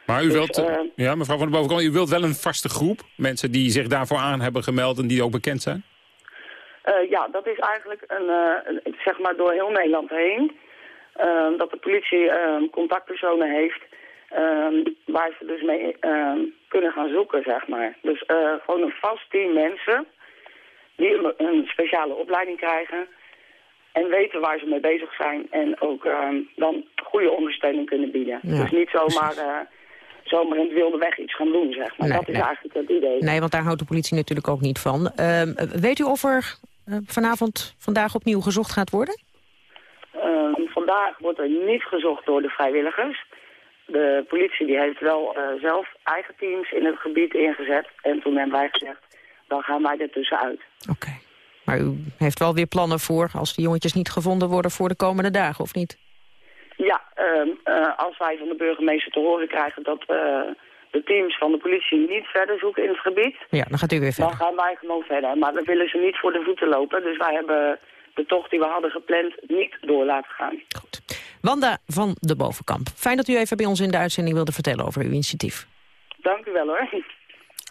Maar u Dus, wilt, eh, ja, mevrouw van der Bovenkamp, u wilt wel een vaste groep. Mensen die zich daarvoor aan hebben gemeld en die ook bekend zijn? Ja, dat is eigenlijk een, een- zeg maar door heel Nederland heen. Ehm, dat de politie ehm, contactpersonen heeft waar ze dus mee kunnen gaan zoeken, zeg maar. Dus gewoon een vast team mensen die een, een speciale opleiding krijgen en weten waar ze mee bezig zijn en ook ehm, dan goede ondersteuning kunnen bieden. Ja, dus niet zomaar, eh, zomaar in het wilde weg iets gaan doen, zeg maar. Nee, dat is nee. eigenlijk het idee. Nee, want daar houdt de politie natuurlijk ook niet van. Ehm, weet u of er eh, vanavond, vandaag opnieuw gezocht gaat worden? Ehm, vandaag wordt er niet gezocht door de vrijwilligers. De politie die heeft wel eh, zelf eigen teams in het gebied ingezet. En toen hebben wij gezegd, dan gaan wij er tussenuit. Maar u heeft wel weer plannen voor als die jongetjes niet gevonden worden voor de komende dagen, of niet? Ja, ehm, eh, als wij van de burgemeester te horen krijgen dat eh, de teams van de politie niet verder zoeken in het gebied... Ja, dan gaat u weer verder. dan gaan wij gewoon verder. Maar we willen ze niet voor de voeten lopen. Dus wij hebben de tocht die we hadden gepland niet door laten gaan. Wanda van de Bovenkamp. Fijn dat u even bij ons in de uitzending wilde vertellen over uw initiatief. Dank u wel hoor.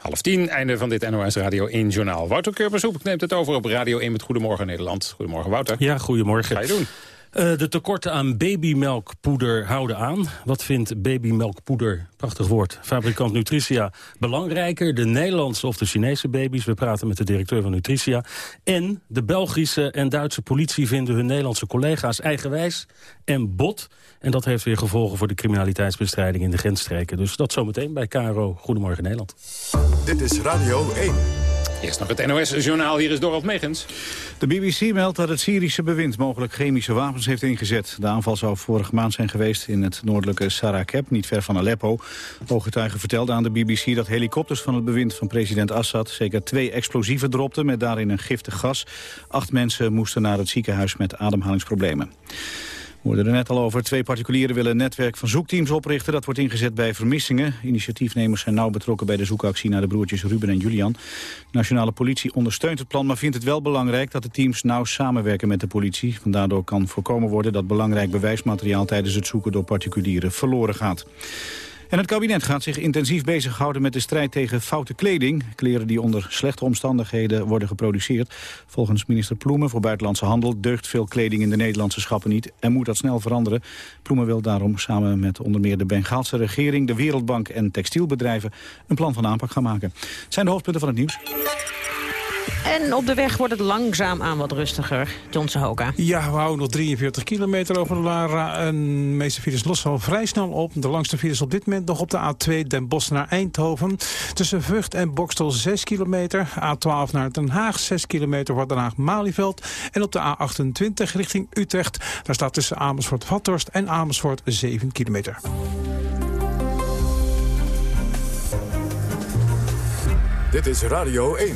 Half tien, einde van dit NOS Radio 1 Journaal. Wouter Kurpershoek neemt het over op Radio 1 met Goedemorgen Nederland. Goedemorgen Wouter. Ja, goedemorgen. Wat ga je doen? Eh, de tekorten aan babymelkpoeder houden aan. Wat vindt babymelkpoeder, prachtig woord, fabrikant Nutricia belangrijker? De Nederlandse of de Chinese baby's? We praten met de directeur van Nutricia. En de Belgische en Duitse politie vinden hun Nederlandse collega's eigenwijs en bot. En dat heeft weer gevolgen voor de criminaliteitsbestrijding in de grensstreken. Dus dat zometeen bij KRO Goedemorgen Nederland. Dit is Radio 1. Eerst nog het NOS-journaal. Hier is Dorald Megens. De BBC meldt dat het Syrische bewind mogelijk chemische wapens heeft ingezet. De aanval zou vorige maand zijn geweest in het noordelijke Sarakeb, niet ver van Aleppo. Ooggetuigen vertelden aan de BBC dat helikopters van het bewind van president Assad... zeker twee explosieven dropten met daarin een giftig gas. Acht mensen moesten naar het ziekenhuis met ademhalingsproblemen. We hoorden er net al over. Twee particulieren willen een netwerk van zoekteams oprichten. Dat wordt ingezet bij vermissingen. Initiatiefnemers zijn nauw betrokken bij de zoekactie naar de broertjes Ruben en Julian. De nationale politie ondersteunt het plan, maar vindt het wel belangrijk dat de teams nauw samenwerken met de politie. Daardoor kan voorkomen worden dat belangrijk bewijsmateriaal tijdens het zoeken door particulieren verloren gaat. En het kabinet gaat zich intensief bezighouden met de strijd tegen foute kleding. Kleren die onder slechte omstandigheden worden geproduceerd. Volgens minister Ploemen voor Buitenlandse Handel deugt veel kleding in de Nederlandse schappen niet. En moet dat snel veranderen. Ploemen wil daarom samen met onder meer de Bengaalse regering, de Wereldbank en textielbedrijven een plan van aanpak gaan maken. Het zijn de hoofdpunten van het nieuws. En op de weg wordt het langzaam aan wat rustiger. Johnson Hoka. Ja, we houden nog 43 kilometer over de Lara. En de meeste files lossen al vrij snel op. De langste files op dit moment nog op de A2 Den Bosch naar Eindhoven. Tussen Vught en Bokstel 6 kilometer. A12 naar Den Haag 6 kilometer voor Den Haag-Malieveld. En op de A28 richting Utrecht. Daar staat tussen Amersfoort-Vathorst en Amersfoort 7 kilometer. Dit is Radio 1.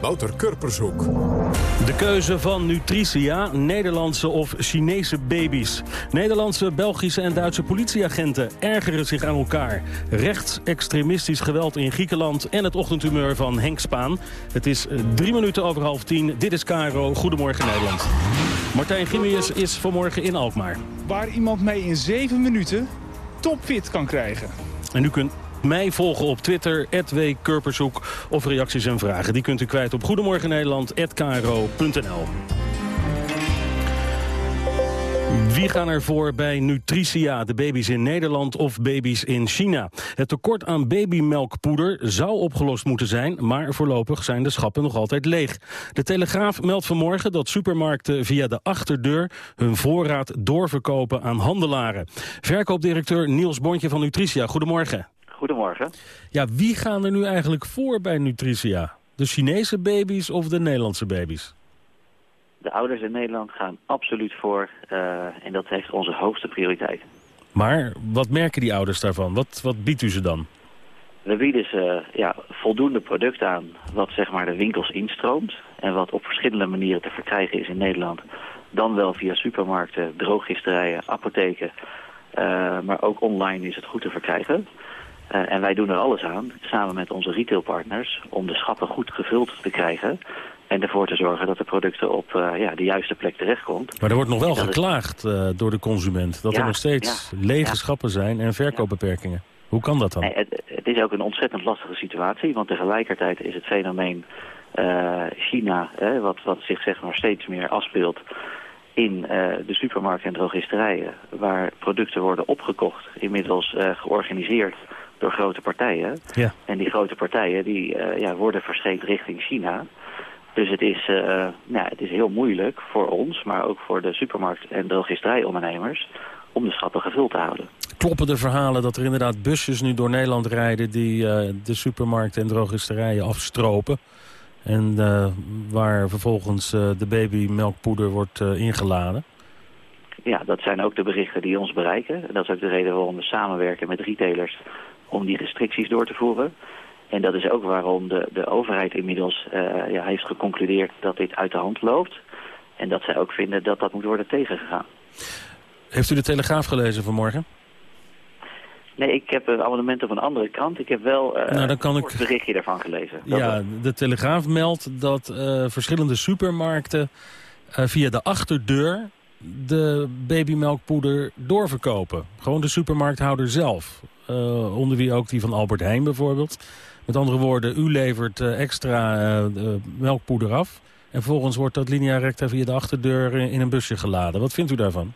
Wouter Kurpershoek. De keuze van Nutricia, Nederlandse of Chinese baby's. Nederlandse, Belgische en Duitse politieagenten ergeren zich aan elkaar. Rechtsextremistisch geweld in Griekenland en het ochtendhumeur van Henk Spaan. Het is eh, drie minuten over half tien. Dit is Caro. Goedemorgen Nederland. Martijn Gimmius is vanmorgen in Alkmaar. Waar iemand mee in zeven minuten topfit kan krijgen. En u kunt mij volgen op Twitter, @wkurpershoek of reacties en vragen. Die kunt u kwijt op goedemorgennederland.kro.nl. Wie gaan er voor bij Nutricia, de baby's in Nederland of baby's in China? Het tekort aan babymelkpoeder zou opgelost moeten zijn... maar voorlopig zijn de schappen nog altijd leeg. De Telegraaf meldt vanmorgen dat supermarkten via de achterdeur... hun voorraad doorverkopen aan handelaren. Verkoopdirecteur Niels Bontje van Nutricia, goedemorgen. Goedemorgen. Ja, wie gaan er nu eigenlijk voor bij Nutricia? De Chinese baby's of de Nederlandse baby's? De ouders in Nederland gaan absoluut voor eh, en dat heeft onze hoogste prioriteit. Maar wat merken die ouders daarvan? Wat, wat biedt u ze dan? We bieden ze ja, voldoende product aan wat zeg maar, de winkels instroomt en wat op verschillende manieren te verkrijgen is in Nederland. Dan wel via supermarkten, drooggisterijen, apotheken, eh, maar ook online is het goed te verkrijgen. Uh, en wij doen er alles aan, samen met onze retailpartners, om de schappen goed gevuld te krijgen. En ervoor te zorgen dat de producten op uh, ja, de juiste plek terechtkomt. Maar er wordt nog wel geklaagd uh, door de consument. Dat Ja, er nog steeds ja, lege schappen zijn en verkoopbeperkingen. Hoe kan dat dan? Nee, het, het is ook een ontzettend lastige situatie, want tegelijkertijd is het fenomeen eh, China, hè, wat, wat zich zeg maar steeds meer afspeelt in eh, de supermarkten en drogisterijen, waar producten worden opgekocht, inmiddels eh, georganiseerd door grote partijen. Ja. En die grote partijen die, eh, ja, worden verscheept richting China. Dus het is, eh, nou, het is heel moeilijk voor ons, maar ook voor de supermarkt- en drogisterijondernemers, om de schappen gevuld te houden. Kloppen de verhalen dat er inderdaad busjes nu door Nederland rijden... die eh, de supermarkten en drogisterijen afstropen... en waar vervolgens de babymelkpoeder wordt ingeladen? Ja, dat zijn ook de berichten die ons bereiken. En dat is ook de reden waarom we samenwerken met retailers om die restricties door te voeren. En dat is ook waarom de, de overheid inmiddels eh, ja, heeft geconcludeerd dat dit uit de hand loopt. En dat zij ook vinden dat dat moet worden tegengegaan. Heeft u de Telegraaf gelezen vanmorgen? Nee, ik heb een abonnement op een andere krant. Ik heb wel eh Nou, dan kan een ik- berichtje daarvan gelezen. Dat Ja, de Telegraaf meldt dat eh, verschillende supermarkten... via de achterdeur de babymelkpoeder doorverkopen. Gewoon de supermarkthouder zelf. Eh, onder wie ook die van Albert Heijn bijvoorbeeld. Met andere woorden, u levert eh, extra eh, de melkpoeder af. En vervolgens wordt dat linea recta via de achterdeur in een busje geladen. Wat vindt u daarvan?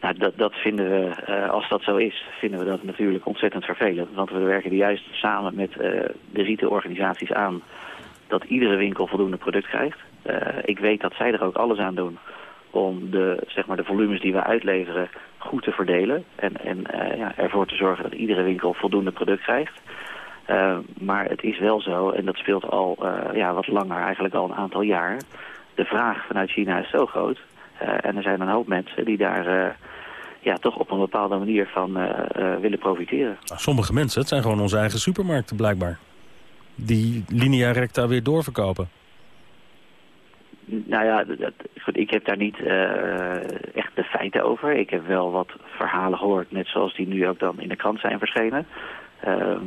Nou, dat, dat vinden we, als dat zo is, vinden we dat natuurlijk ontzettend vervelend. Want we werken er juist samen met de rietenorganisaties aan dat iedere winkel voldoende product krijgt. Ik weet dat zij er ook alles aan doen om de, zeg maar, de volumes die we uitleveren goed te verdelen. En, en eh, ja, ervoor te zorgen dat iedere winkel voldoende product krijgt. Eh, maar het is wel zo, en dat speelt al eh, ja, wat langer, eigenlijk al een aantal jaar. De vraag vanuit China is zo groot. en er zijn een hoop mensen die daar ja, toch op een bepaalde manier van willen profiteren. Nou, sommige mensen, het zijn gewoon onze eigen supermarkten blijkbaar. Die linea recta weer doorverkopen. Nou ja, dat, goed, ik heb daar niet eh, echt de feiten over. Ik heb wel wat verhalen gehoord, net zoals die nu ook dan in de krant zijn verschenen. Ehm,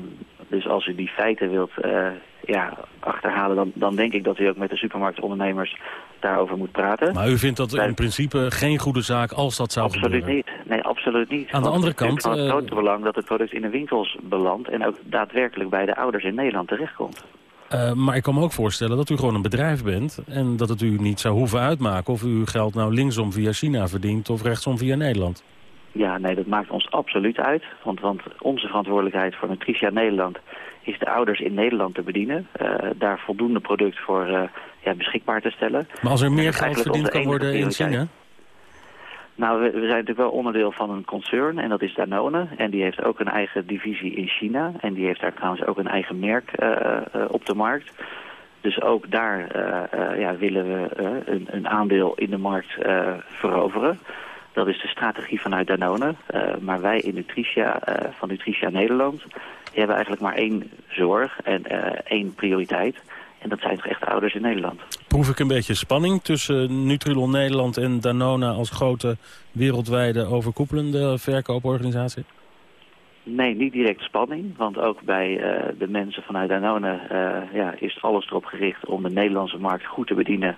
dus als u die feiten wilt eh, ja, achterhalen, dan, dan denk ik dat u ook met de supermarktondernemers daarover moet praten. Maar u vindt dat in principe geen goede zaak als dat zou Absoluut gebeuren? niet. Nee, absoluut niet. Aan de andere het is kant, van het eh, grote belang dat het product in de winkels belandt en ook daadwerkelijk bij de ouders in Nederland terechtkomt. Eh, maar ik kan me ook voorstellen dat u gewoon een bedrijf bent... en dat het u niet zou hoeven uitmaken of u uw geld nou linksom via China verdient... of rechtsom via Nederland. Ja, nee, dat maakt ons absoluut uit. Want, want onze verantwoordelijkheid voor Nutritia Nederland is de ouders in Nederland te bedienen. eh, daar voldoende product voor eh, ja, beschikbaar te stellen. Maar als er meer geld verdiend kan worden in. China... Nou, we, zijn natuurlijk wel onderdeel van een concern en dat is Danone. En die heeft ook een eigen divisie in China. En die heeft daar trouwens ook een eigen merk eh, eh, op de markt. Dus ook daar eh, ja, willen we een, een aandeel in de markt veroveren. Dat is de strategie vanuit Danone. Maar wij in Nutritia, van Nutritia Nederland, hebben eigenlijk maar één zorg en één prioriteit. En dat zijn toch echt de ouders in Nederland. Proef ik een beetje spanning tussen Nutrilon Nederland en Danone... als grote wereldwijde overkoepelende verkooporganisatie? Nee, niet direct spanning. Want ook bij eh, de mensen vanuit Danone eh, ja, is alles erop gericht om de Nederlandse markt goed te bedienen.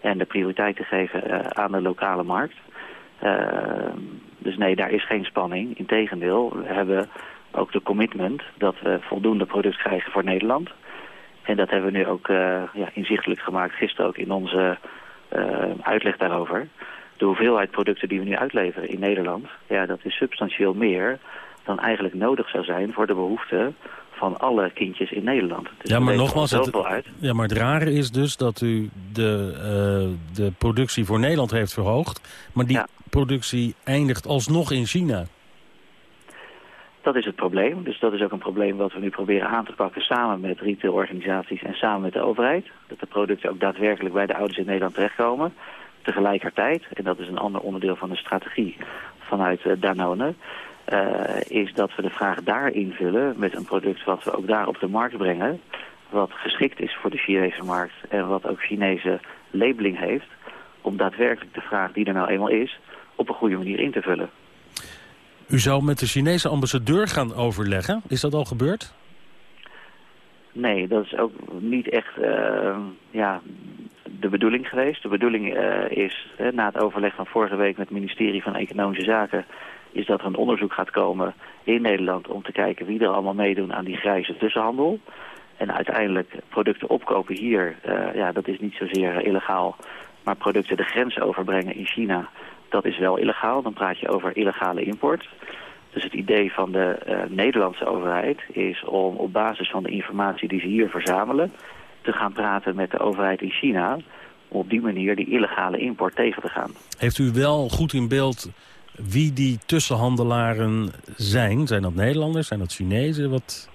En de prioriteit te geven eh, aan de lokale markt. Dus nee, daar is geen spanning. Integendeel, we hebben ook de commitment dat we voldoende product krijgen voor Nederland. En dat hebben we nu ook eh, ja, inzichtelijk gemaakt, gisteren ook in onze eh, uitleg daarover. De hoeveelheid producten die we nu uitleveren in Nederland, ja, dat is substantieel meer dan eigenlijk nodig zou zijn voor de behoeften van alle kindjes in Nederland. Dus ja, maar nogmaals, het, uit. ja, maar het rare is dus dat u de, eh, de productie voor Nederland heeft verhoogd... maar die productie eindigt alsnog in China. Dat is het probleem. Dus dat is ook een probleem wat we nu proberen aan te pakken samen met retailorganisaties en samen met de overheid. Dat de producten ook daadwerkelijk bij de ouders in Nederland terechtkomen. Tegelijkertijd, en dat is een ander onderdeel van de strategie vanuit eh, Danone, eh, is dat we de vraag daar invullen met een product wat we ook daar op de markt brengen. Wat geschikt is voor de Chinese markt en wat ook Chinese labeling heeft. Om daadwerkelijk de vraag die er nou eenmaal is, op een goede manier in te vullen. U zou met de Chinese ambassadeur gaan overleggen. Is dat al gebeurd? Nee, dat is ook niet echt eh, ja, de bedoeling geweest. De bedoeling eh, is, hè, na het overleg van vorige week met het ministerie van Economische Zaken... is dat er een onderzoek gaat komen in Nederland om te kijken wie er allemaal meedoen aan die grijze tussenhandel. En uiteindelijk producten opkopen hier, eh, ja, dat is niet zozeer illegaal. Maar producten de grens overbrengen in China, dat is wel illegaal. Dan praat je over illegale import. Dus het idee van de eh, Nederlandse overheid is om op basis van de informatie die ze hier verzamelen... te gaan praten met de overheid in China... om op die manier die illegale import tegen te gaan. Heeft u wel goed in beeld wie die tussenhandelaren zijn? Zijn dat Nederlanders? Zijn dat Chinezen? Wat...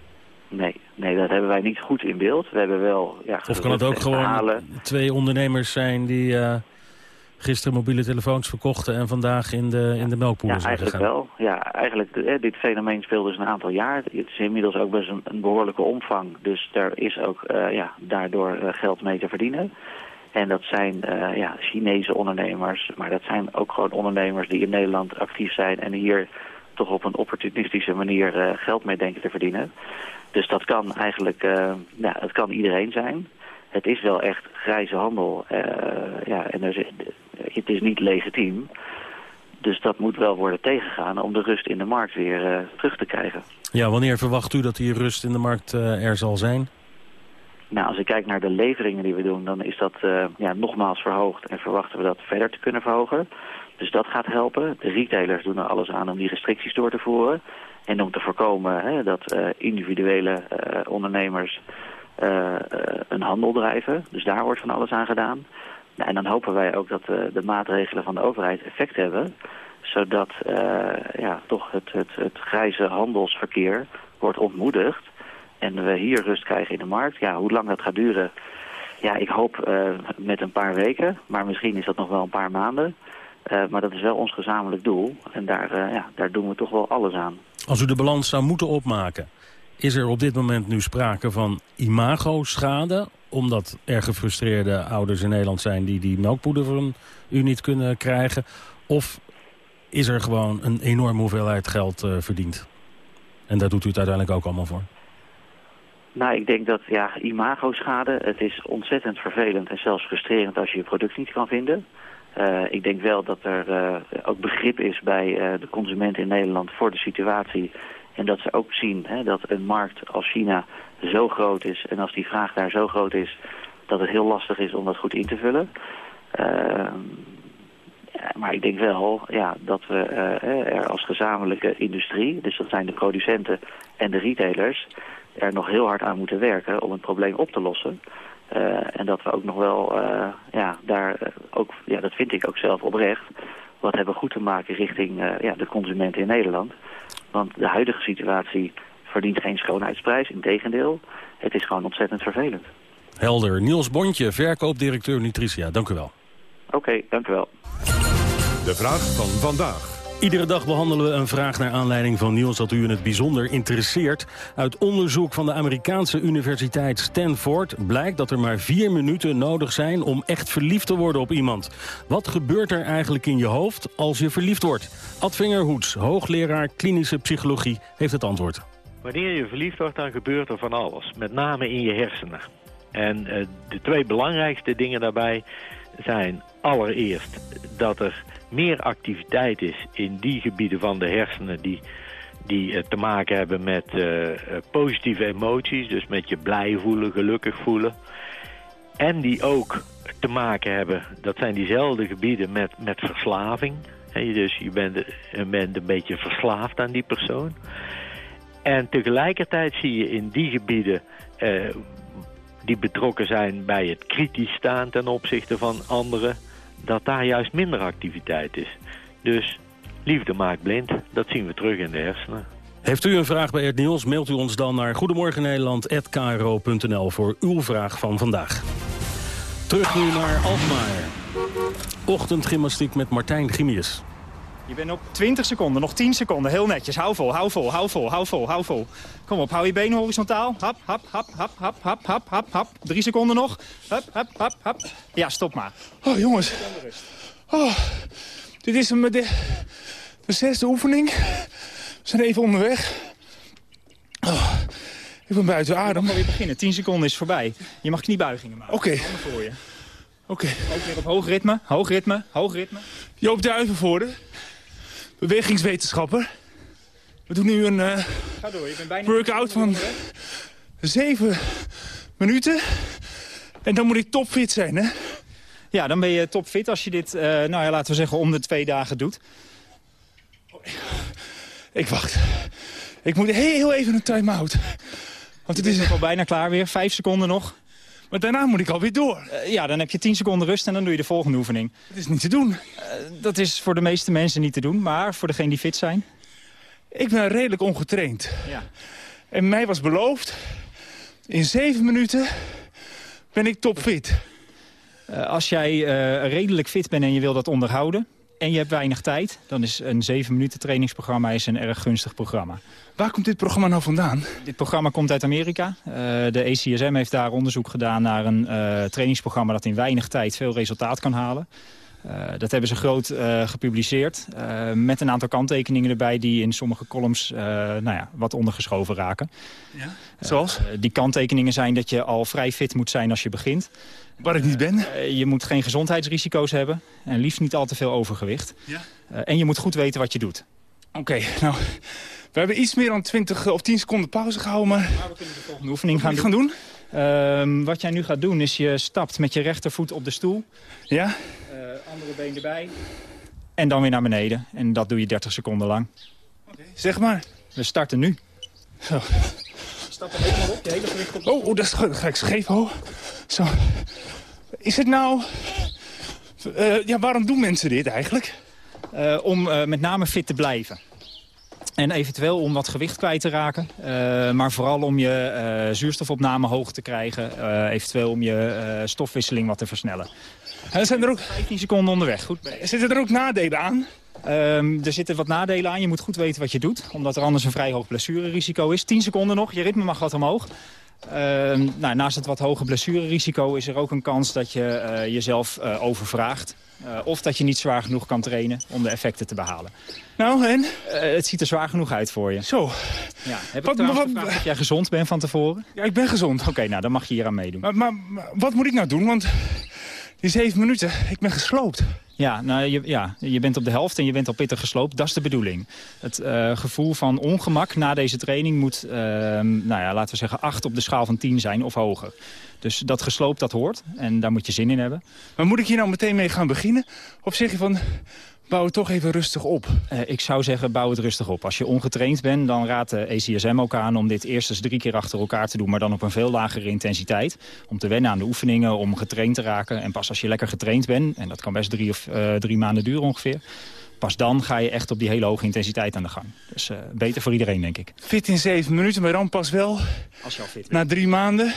Nee, nee, dat hebben wij niet goed in beeld. We hebben wel... Ja, Of kan het ook gewoon twee ondernemers zijn die eh, gisteren mobiele telefoons verkochten... en vandaag in de, in de melkpoeder Ja, zijn eigenlijk gegaan? wel. Ja, eigenlijk, eh, dit fenomeen speelt dus een aantal jaar. Het is inmiddels ook best een, een behoorlijke omvang. Dus er is ook eh, ja, daardoor eh, geld mee te verdienen. En dat zijn ja, Chinese ondernemers, maar dat zijn ook gewoon ondernemers die in Nederland actief zijn en hier toch op een opportunistische manier geld mee denken te verdienen. Dus dat kan eigenlijk, ja, het kan iedereen zijn. Het is wel echt grijze handel. ja, en er het is niet legitiem. Dus dat moet wel worden tegengegaan om de rust in de markt weer eh, terug te krijgen. Ja, wanneer verwacht u dat die rust in de markt eh, er zal zijn? Nou, als ik kijk naar de leveringen die we doen, dan is dat eh, ja, nogmaals verhoogd en verwachten we dat verder te kunnen verhogen. Dus dat gaat helpen. De retailers doen er alles aan om die restricties door te voeren. En om te voorkomen hè, dat individuele ondernemers een handel drijven. Dus daar wordt van alles aan gedaan. Nou, en dan hopen wij ook dat eh, de maatregelen van de overheid effect hebben. Zodat eh, ja, toch het, het, het grijze handelsverkeer wordt ontmoedigd. En we hier rust krijgen in de markt. Ja, hoe lang dat gaat duren, ja, ik hoop eh, met een paar weken. Maar misschien is dat nog wel een paar maanden. Maar dat is wel ons gezamenlijk doel. En daar, ja, daar doen we toch wel alles aan. Als u de balans zou moeten opmaken, is er op dit moment nu sprake van imago-schade? Omdat er gefrustreerde ouders in Nederland zijn die die melkpoeder van u niet kunnen krijgen? Of is er gewoon een enorme hoeveelheid geld eh, verdiend? En daar doet u het uiteindelijk ook allemaal voor. Nou, ik denk dat, ja, imago-schade, het is ontzettend vervelend en zelfs frustrerend als je je product niet kan vinden. Eh, ik denk wel dat er eh, ook begrip is bij de consument in Nederland voor de situatie. En dat ze ook zien hè, dat een markt als China zo groot is en als die vraag daar zo groot is, dat het heel lastig is om dat goed in te vullen. Ehm, maar ik denk wel ja, dat we eh, er als gezamenlijke industrie, dus dat zijn de producenten en de retailers, er nog heel hard aan moeten werken om het probleem op te lossen. Eh, en dat we ook nog wel, eh, ja, daar eh, ook, ja, dat vind ik ook zelf oprecht, wat hebben goed te maken richting eh, ja, de consument in Nederland. Want de huidige situatie verdient geen schoonheidsprijs, integendeel. Het is gewoon ontzettend vervelend. Helder. Niels Bontje, verkoopdirecteur Nutricia. Dank u wel. Oké, dank u wel. De vraag van vandaag. Iedere dag behandelen we een vraag naar aanleiding van nieuws dat u in het bijzonder interesseert. Uit onderzoek van de Amerikaanse universiteit Stanford blijkt dat er maar vier minuten nodig zijn om echt verliefd te worden op iemand. Wat gebeurt er eigenlijk in je hoofd als je verliefd wordt? Ad Vingerhoets, hoogleraar klinische psychologie, heeft het antwoord. Wanneer je verliefd wordt, dan gebeurt er van alles. Met name in je hersenen. En eh, de twee belangrijkste dingen daarbij zijn allereerst dat er meer activiteit is in die gebieden van de hersenen die, die eh, te maken hebben met eh, eh, positieve emoties. Dus met je blij voelen, gelukkig voelen. En die ook te maken hebben, dat zijn diezelfde gebieden met, met verslaving. Hè, Dus je bent, je bent een beetje verslaafd aan die persoon. En tegelijkertijd zie je in die gebieden die betrokken zijn bij het kritisch staan ten opzichte van anderen, dat daar juist minder activiteit is. Dus liefde maakt blind, dat zien we terug in de hersenen. Heeft u een vraag bij Ed Niels, mailt u ons dan naar goedemorgennederland.kro.nl voor uw vraag van vandaag. Terug nu naar Alkmaar. Ochtendgymnastiek met Martijn Gimius. Je bent op 20 seconden, nog 10 seconden. Heel netjes. Hou vol, hou vol, hou vol, hou vol, hou vol. Kom op, hou je benen horizontaal. Hap, hap, hap, hap, hap, hap, hap, hap, hap. Drie seconden nog. Hap, hap, hap, hap. Ja, stop maar. Oh, jongens. Oh, dit is de, de zesde oefening. We zijn even onderweg. Oh, ik ben buiten adem. We weer beginnen. 10 seconden is voorbij. Je mag kniebuigingen maken. Oké. Oké. Ook weer op hoog ritme, hoog ritme, hoog ritme. Joop Duivenvoorde, bewegingswetenschapper. We doen nu een eh, Ga door, je bent bijna... workout van zeven minuten. En dan moet ik topfit zijn, hè? Ja, dan ben je topfit als je dit, eh, nou ja, laten we zeggen, om de twee dagen doet. Ik wacht. Ik moet heel even een time-out. Want het is al bijna klaar weer. Vijf seconden nog. Maar daarna moet ik alweer door. Eh, ja, dan heb je 10 seconden rust en dan doe je de volgende oefening. Het is niet te doen. Eh, dat is voor de meeste mensen niet te doen, maar voor degenen die fit zijn. Ik ben redelijk ongetraind. Ja. En mij was beloofd, in zeven minuten ben ik topfit. Eh, als jij redelijk fit bent en je wil dat onderhouden... en je hebt weinig tijd, dan is een 7 minuten trainingsprogramma is een erg gunstig programma. Waar komt dit programma nou vandaan? Dit programma komt uit Amerika. Eh, de ACSM heeft daar onderzoek gedaan naar een eh, trainingsprogramma... dat in weinig tijd veel resultaat kan halen. Eh, dat hebben ze groot gepubliceerd. met een aantal kanttekeningen erbij die in sommige columns nou ja, wat ondergeschoven raken. Ja? Zoals? Die kanttekeningen zijn dat je al vrij fit moet zijn als je begint. Waar ik niet ben? Eh, je moet geen gezondheidsrisico's hebben. En liefst niet al te veel overgewicht. Ja? Eh, en je moet goed weten wat je doet. Oké, nou, we hebben iets meer dan 20 of 10 seconden pauze gehouden, maar... Een oefening gaan Wat doen. moet ik Ehm, wat jij nu gaat doen is je stapt met je rechtervoet op de stoel. Ja? Eh, andere been erbij. En dan weer naar beneden. En dat doe je 30 seconden lang. Zeg maar. We starten nu. Zo. Stap er helemaal op, je hele gewicht op. Oh, oh dat ga ik scheef hoor. Zo. Is het nou... eh, ja, waarom doen mensen dit eigenlijk? Eh, om eh, met name fit te blijven. En eventueel om wat gewicht kwijt te raken. Eh, maar vooral om je eh, zuurstofopname hoog te krijgen. Eh, eventueel om je eh, stofwisseling wat te versnellen. En zijn er ook... 15 seconden onderweg. Goed. Zitten er ook nadelen aan? Ehm, er zitten wat nadelen aan. Je moet goed weten wat je doet. Omdat er anders een vrij hoog blessurerisico is. 10 seconden nog. Je ritme mag wat omhoog. Ehm, nou, naast het wat hoge blessurerisico is er ook een kans dat je eh, jezelf eh, overvraagt. Eh, of dat je niet zwaar genoeg kan trainen om de effecten te behalen. Nou, en? Het ziet er zwaar genoeg uit voor je. Zo. Ja. Heb ik wat- gevraagd of jij gezond bent van tevoren? Ja, ik ben gezond. Oké, nou dan mag je hier aan meedoen. Maar, maar, maar wat moet ik nou doen? Want die zeven minuten, ik ben gesloopt. Ja, nou, je, ja, je bent op de helft en je bent al pittig gesloopt. Dat is de bedoeling. Het eh, gevoel van ongemak na deze training moet, ehm, nou ja, laten we zeggen, 8 op de schaal van 10 zijn of hoger. Dus dat gesloopt, dat hoort. En daar moet je zin in hebben. Maar moet ik hier nou meteen mee gaan beginnen? Of zeg je van, bouw het toch even rustig op? Eh, ik zou zeggen, bouw het rustig op. Als je ongetraind bent, dan raadt de ECSM ook aan om dit eerst eens drie keer achter elkaar te doen, maar dan op een veel lagere intensiteit. Om te wennen aan de oefeningen, om getraind te raken. En pas als je lekker getraind bent, en dat kan best drie of eh, drie maanden duren ongeveer, pas dan ga je echt op die hele hoge intensiteit aan de gang. Dus eh, beter voor iedereen, denk ik. Fit in zeven minuten, maar dan pas wel Als je al fit bent. na drie maanden.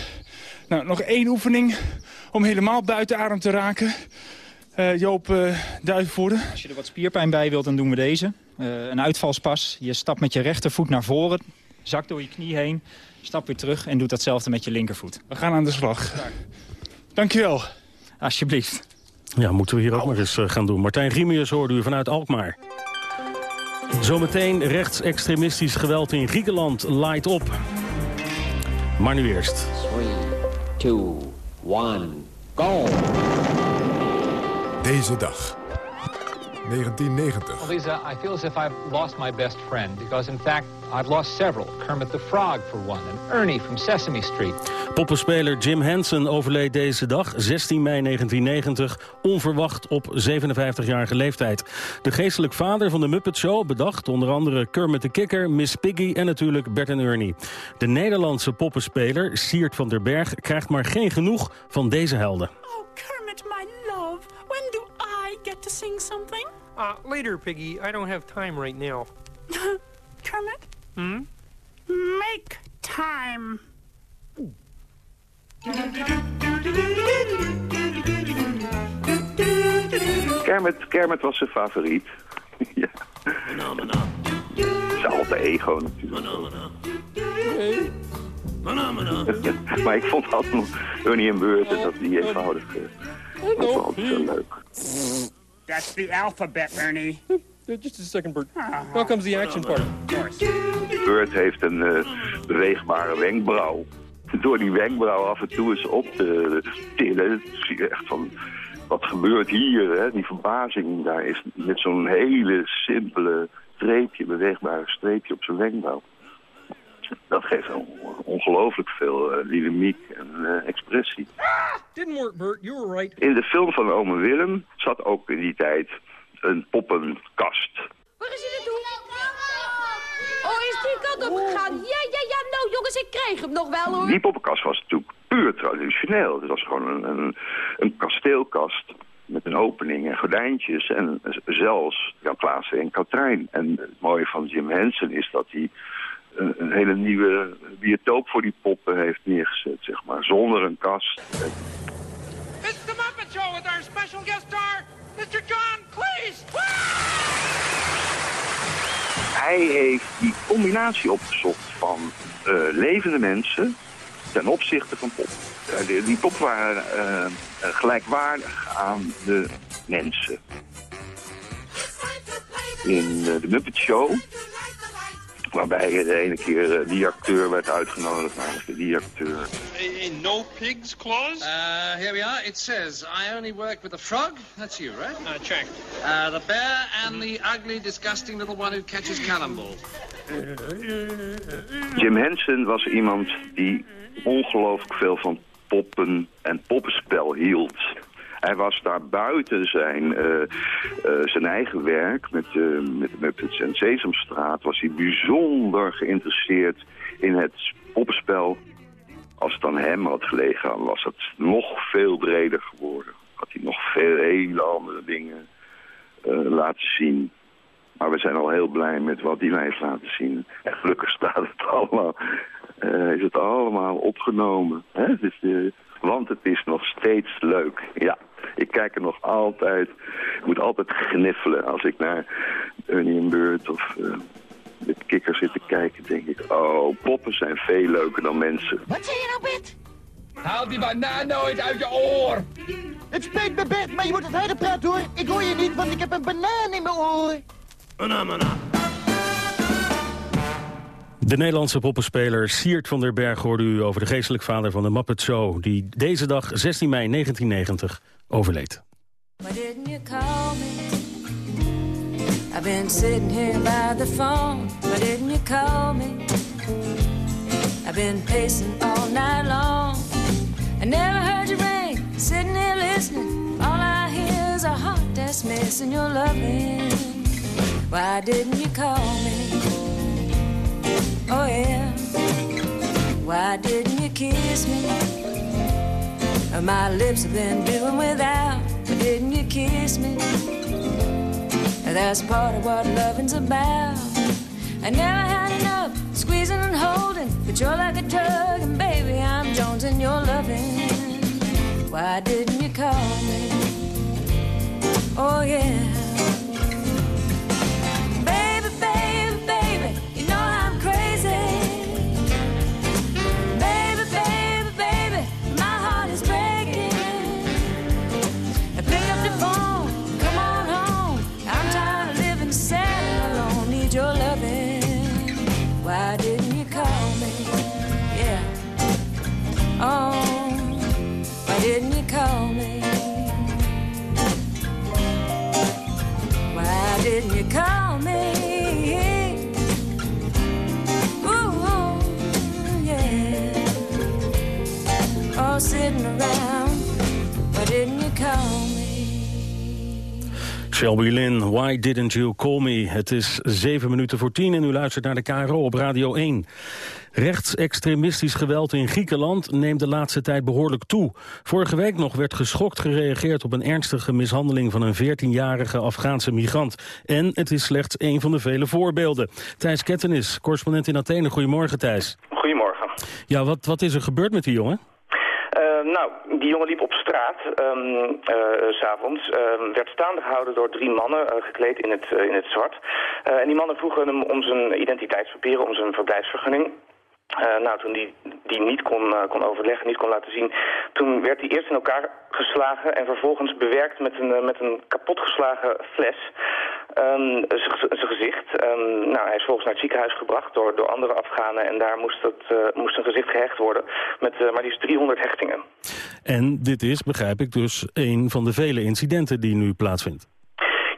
Nou, nog één oefening om helemaal buiten adem te raken. Eh, Joop uh, Duivenvoorde. Als je er wat spierpijn bij wilt, dan doen we deze. Eh, een uitvalspas. Je stapt met je rechtervoet naar voren, zakt door je knie heen, stap weer terug en doet datzelfde met je linkervoet. We gaan aan de slag. Dankjewel. Alsjeblieft. Ja, moeten we hier ook maar eens gaan doen. Martijn Grimius hoorde u vanuit Alkmaar. Zometeen rechtsextremistisch geweld in Griekenland laait op. Maar nu eerst. 3, 2, 1, go! Deze dag. 1990. Well, Lisa, I feel as if I've lost my best friend because, in fact, I've lost several. Kermit the Frog, for one, and Ernie from Sesame Street. Poppenspeler Jim Henson overleed deze dag, 16 mei 1990, onverwacht op 57-jarige leeftijd. De geestelijk vader van de Muppet Show bedacht onder andere Kermit de Kikker, Miss Piggy en natuurlijk Bert en Ernie. De Nederlandse poppenspeler Siert van der Berg krijgt maar geen genoeg van deze helden. Kermit, Get to sing something? Uh, later, Piggy. I don't have time right now. Kermit, Hmm? make time. Kermit, Kermit was zijn favoriet. ja. Zijn alter ego natuurlijk. maar ik vond altijd nog Ernie en Beurt en dat die eenvoudig. eh, dat was altijd zo leuk. That's the alphabet, Ernie. Just a second, Bert. Now comes the action part. Beurt heeft een eh, beweegbare wenkbrauw. Door die wenkbrauw af en toe eens op te tillen, zie je echt van... Wat gebeurt hier, hè? Die verbazing daar is met zo'n hele simpele streepje, beweegbare streepje op zijn wenkbrauw. Dat geeft on- ongelooflijk veel eh, dynamiek en eh, expressie. Didn't work, Bert. You were right. In de film van Ome Willem zat ook in die tijd een poppenkast. Waar is hij naartoe? Oh, is die kant op gegaan? Ja, ja, ja, nou jongens, ik krijg hem nog wel hoor. Die poppenkast was natuurlijk puur traditioneel. Het was gewoon een, een, een kasteelkast met een opening en gordijntjes. En zelfs Jan Klaassen en Katrijn. En het mooie van Jim Henson is dat hij een, een hele nieuwe biotoop voor die poppen heeft neergezet, zeg maar. Zonder een kast. The Muppet Show with our special guest star, Mr. John Cleese. Hij heeft die combinatie opgezocht van eh, levende mensen ten opzichte van pop. Eh, die, die pop waren eh, gelijkwaardig aan de mensen. In de Muppet Show, waarbij de ene keer eh, die acteur werd uitgenodigd, namelijk de die acteur. In no pig's claws? Uh, here we are. It says, I only work with the frog. That's you, right? Uh, check. Uh, the bear and the ugly, disgusting little one who catches cannonballs. Jim Henson was iemand die ongelooflijk veel van poppen en poppenspel hield. Hij was daar buiten zijn, eh, eh, zijn eigen werk met, uh, met, met Sesamstraat... was hij bijzonder geïnteresseerd in het poppenspel. Als het aan hem had gelegen, was het nog veel breder geworden. Had hij nog veel hele andere dingen laten zien. Maar we zijn al heel blij met wat hij heeft laten zien. En gelukkig staat het allemaal, is het allemaal opgenomen. Hè? Dus, want het is nog steeds leuk. Ja, ik kijk er nog altijd. Ik moet altijd gniffelen als ik naar Ernie en Beurt of uh, de kikker zit te kijken. denk ik, oh, poppen zijn veel leuker dan mensen. Wat zei je nou, Bert? Haal die banaan nooit uit je oor! Het spijt me, Bert, maar je moet het harder praten, hoor. Ik hoor je niet, want ik heb een banaan in mijn oor. Banaan, banaan. De Nederlandse poppenspeler Siert van der Berg hoorde u over de geestelijk vader van de Muppet Show... die deze dag, 16 mei 1990, overleed. I've been sitting here by the phone. Why didn't you call me? I've been pacing all night long. I never heard you ring, sitting here listening. All I hear is a heart that's missing your loving. Why didn't you call me? Oh yeah. Why didn't you kiss me? My lips have been doing without. Why didn't you kiss me? That's part of what loving's about. I never had enough squeezing and holding, but you're like a drug, and baby, I'm Jones and you're loving. Why didn't you call me? Oh yeah. Shelby Lynn, Why Didn't You Call Me? Het is zeven minuten voor tien en u luistert naar de KRO op Radio 1. Rechtsextremistisch geweld in Griekenland neemt de laatste tijd behoorlijk toe. Vorige week nog werd geschokt gereageerd op een ernstige mishandeling van een 14-jarige Afghaanse migrant. En het is slechts één van de vele voorbeelden. Thijs Kettenis, correspondent in Athene. Goedemorgen Thijs. Goedemorgen. Ja, wat, wat is er gebeurd met die jongen? Nou, die jongen liep op straat, um, uh, s'avonds, uh, werd staande gehouden door drie mannen gekleed in het, in het zwart. en die mannen vroegen hem om zijn identiteitspapieren, om zijn verblijfsvergunning. Uh, nou, toen die, die niet kon, uh, kon overleggen, niet kon laten zien... toen werd hij eerst in elkaar geslagen en vervolgens bewerkt met een, uh, met een kapotgeslagen fles. Um, zijn gezicht. Um, nou, hij is volgens naar het ziekenhuis gebracht door, door andere Afghanen... en daar moest, het, moest zijn gezicht gehecht worden met maar liefst 300 hechtingen. En dit is, begrijp ik, dus een van de vele incidenten die nu plaatsvindt.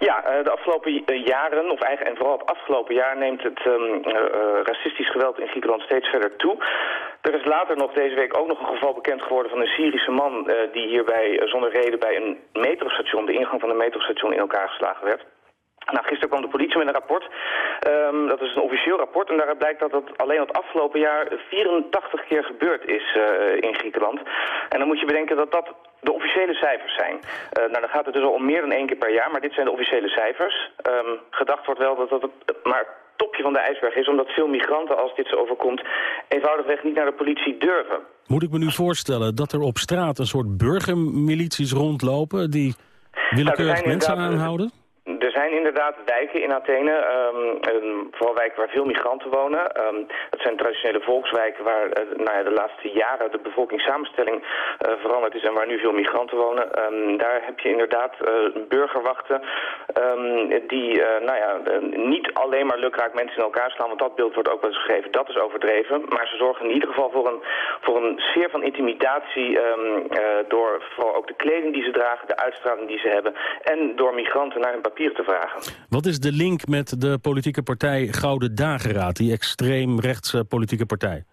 Ja, de afgelopen jaren, of eigenlijk en vooral het afgelopen jaar, neemt het um, uh, racistisch geweld in Griekenland steeds verder toe. Er is later nog deze week ook nog een geval bekend geworden van een Syrische man die hierbij zonder reden bij een metrostation, de ingang van een metrostation, in elkaar geslagen werd. Nou, gisteren kwam de politie met een rapport. Um, dat is een officieel rapport. En daaruit blijkt dat het alleen het afgelopen jaar 84 keer gebeurd is in Griekenland. En dan moet je bedenken dat dat de officiële cijfers zijn. Uh, nou, dan gaat het dus al om meer dan één keer per jaar. Maar dit zijn de officiële cijfers. Um, gedacht wordt wel dat dat het maar topje van de ijsberg is. Omdat veel migranten, als dit zo overkomt, eenvoudigweg niet naar de politie durven. Moet ik me nu voorstellen dat er op straat een soort burgermilities rondlopen... die willekeurig nou, mensen aanhouden? Er zijn inderdaad wijken in Athene, ehm, ehm, vooral wijken waar veel migranten wonen. Ehm, dat zijn traditionele volkswijken waar eh, nou ja, de laatste jaren de bevolkingssamenstelling eh, veranderd is en waar nu veel migranten wonen. Daar heb je inderdaad eh, burgerwachten die nou ja, niet alleen maar lukraak mensen in elkaar slaan, want dat beeld wordt ook wel eens gegeven. Dat is overdreven. Maar ze zorgen in ieder geval voor een, voor een sfeer van intimidatie door vooral ook de kleding die ze dragen, de uitstraling die ze hebben en door migranten naar hun papier te vragen. Wat is de link met de politieke partij Gouden Dageraad, die extreemrechtse politieke partij?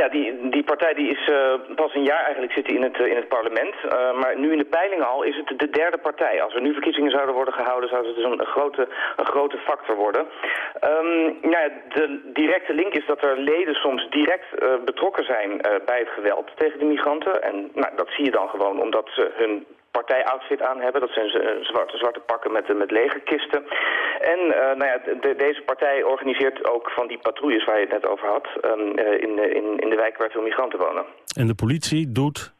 Ja, die, die partij die is eh, pas een jaar eigenlijk zit die in het, eh, in het parlement. Eh, maar nu in de peilingen al is het de derde partij. Als er nu verkiezingen zouden worden gehouden, zou het dus een, een grote, een grote factor worden. Ehm, nou ja, de directe link is dat er leden soms direct betrokken zijn bij het geweld tegen de migranten. En nou, dat zie je dan gewoon omdat ze hun partijoutfit aan hebben. Dat zijn ze- zwarte, zwarte pakken met, met legerkisten. En eh, nou ja, de- deze partij organiseert ook van die patrouilles waar je het net over had... ehm, eh, in, in, in de wijken waar veel migranten wonen. En de politie doet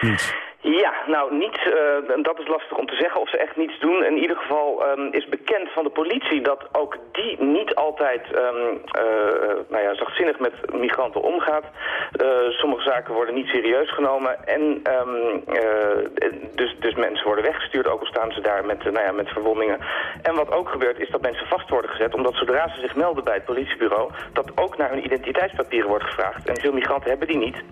niets. Ja, nou niets, eh, dat is lastig om te zeggen of ze echt niets doen. In ieder geval ehm, is bekend van de politie dat ook die niet altijd ehm, eh, nou ja, zachtzinnig met migranten omgaat. Eh, sommige zaken worden niet serieus genomen en ehm, eh, dus, dus mensen worden weggestuurd, ook al staan ze daar met, nou ja, met verwondingen. En wat ook gebeurt is dat mensen vast worden gezet, omdat zodra ze zich melden bij het politiebureau, dat ook naar hun identiteitspapieren wordt gevraagd. En veel migranten hebben die niet.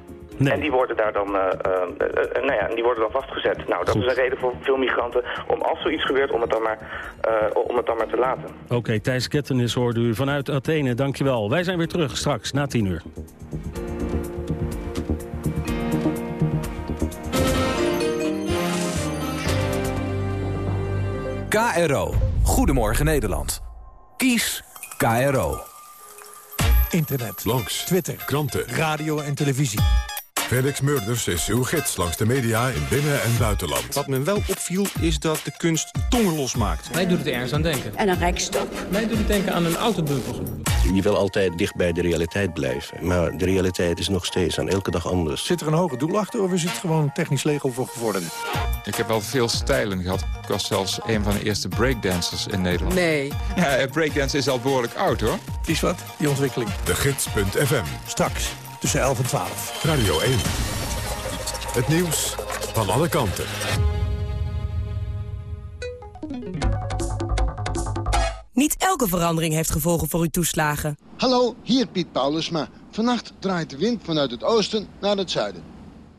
En die worden daar dan, eh, nou ja, die worden dan vastgezet. Nou, dat is een reden voor veel migranten om als zoiets gebeurt, om het dan maar, eh, om het dan maar te laten. Oké, Thijs Kettenis hoorde u vanuit Athene, dankjewel. Wij zijn weer terug straks, na tien uur. KRO. Goedemorgen Nederland. Kies KRO. Internet. Langs. Twitter. Kranten. Radio en televisie. Felix Murders is uw gids langs de media in binnen- en buitenland. Wat me wel opviel is dat de kunst tongen losmaakt. Mij doet het ergens aan denken. En een rijkstok. Mij doet het denken aan een autobumper. Je wil altijd dicht bij de realiteit blijven. Maar de realiteit is nog steeds aan elke dag anders. Zit er een hoger doel achter of is het gewoon technisch Lego voor gevorderden? Ik heb wel veel stijlen gehad. Ik was zelfs een van de eerste breakdancers in Nederland. Nee. Ja, eh, breakdance is al behoorlijk oud, hoor. Kies wat, die ontwikkeling. De Gids.fm. Straks, tussen 11 en 12. Radio 1. Het nieuws van alle kanten. Niet elke verandering heeft gevolgen voor uw toeslagen. Hallo, hier Piet Paulusma. Vannacht draait de wind vanuit het oosten naar het zuiden.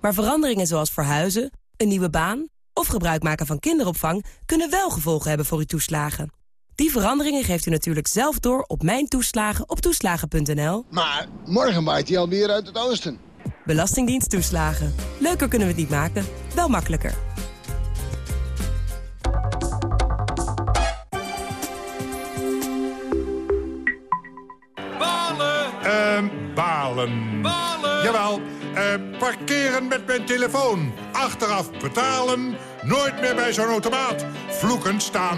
Maar veranderingen zoals verhuizen, een nieuwe baan of gebruik maken van kinderopvang kunnen wel gevolgen hebben voor uw toeslagen. Die veranderingen geeft u natuurlijk zelf door op Mijn Toeslagen op toeslagen.nl. Maar morgen waait hij alweer uit het oosten. Belastingdienst toeslagen. Leuker kunnen we het niet maken, wel makkelijker. Ehm, balen. Balen. Jawel. Eh, parkeren met mijn telefoon. Achteraf betalen. Nooit meer bij zo'n automaat. Vloekend staan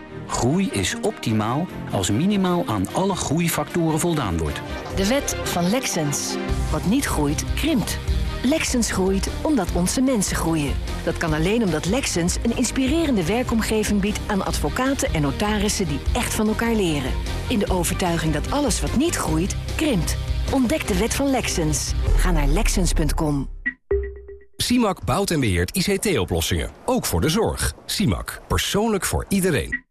Groei is optimaal als minimaal aan alle groeifactoren voldaan wordt. De wet van Lexens. Wat niet groeit, krimpt. Lexens groeit omdat onze mensen groeien. Dat kan alleen omdat Lexens een inspirerende werkomgeving biedt aan advocaten en notarissen die echt van elkaar leren. In de overtuiging dat alles wat niet groeit, krimpt. Ontdek de wet van Lexens. Ga naar lexens.com. CIMAC bouwt en beheert ICT-oplossingen. Ook voor de zorg. CIMAC. Persoonlijk voor iedereen.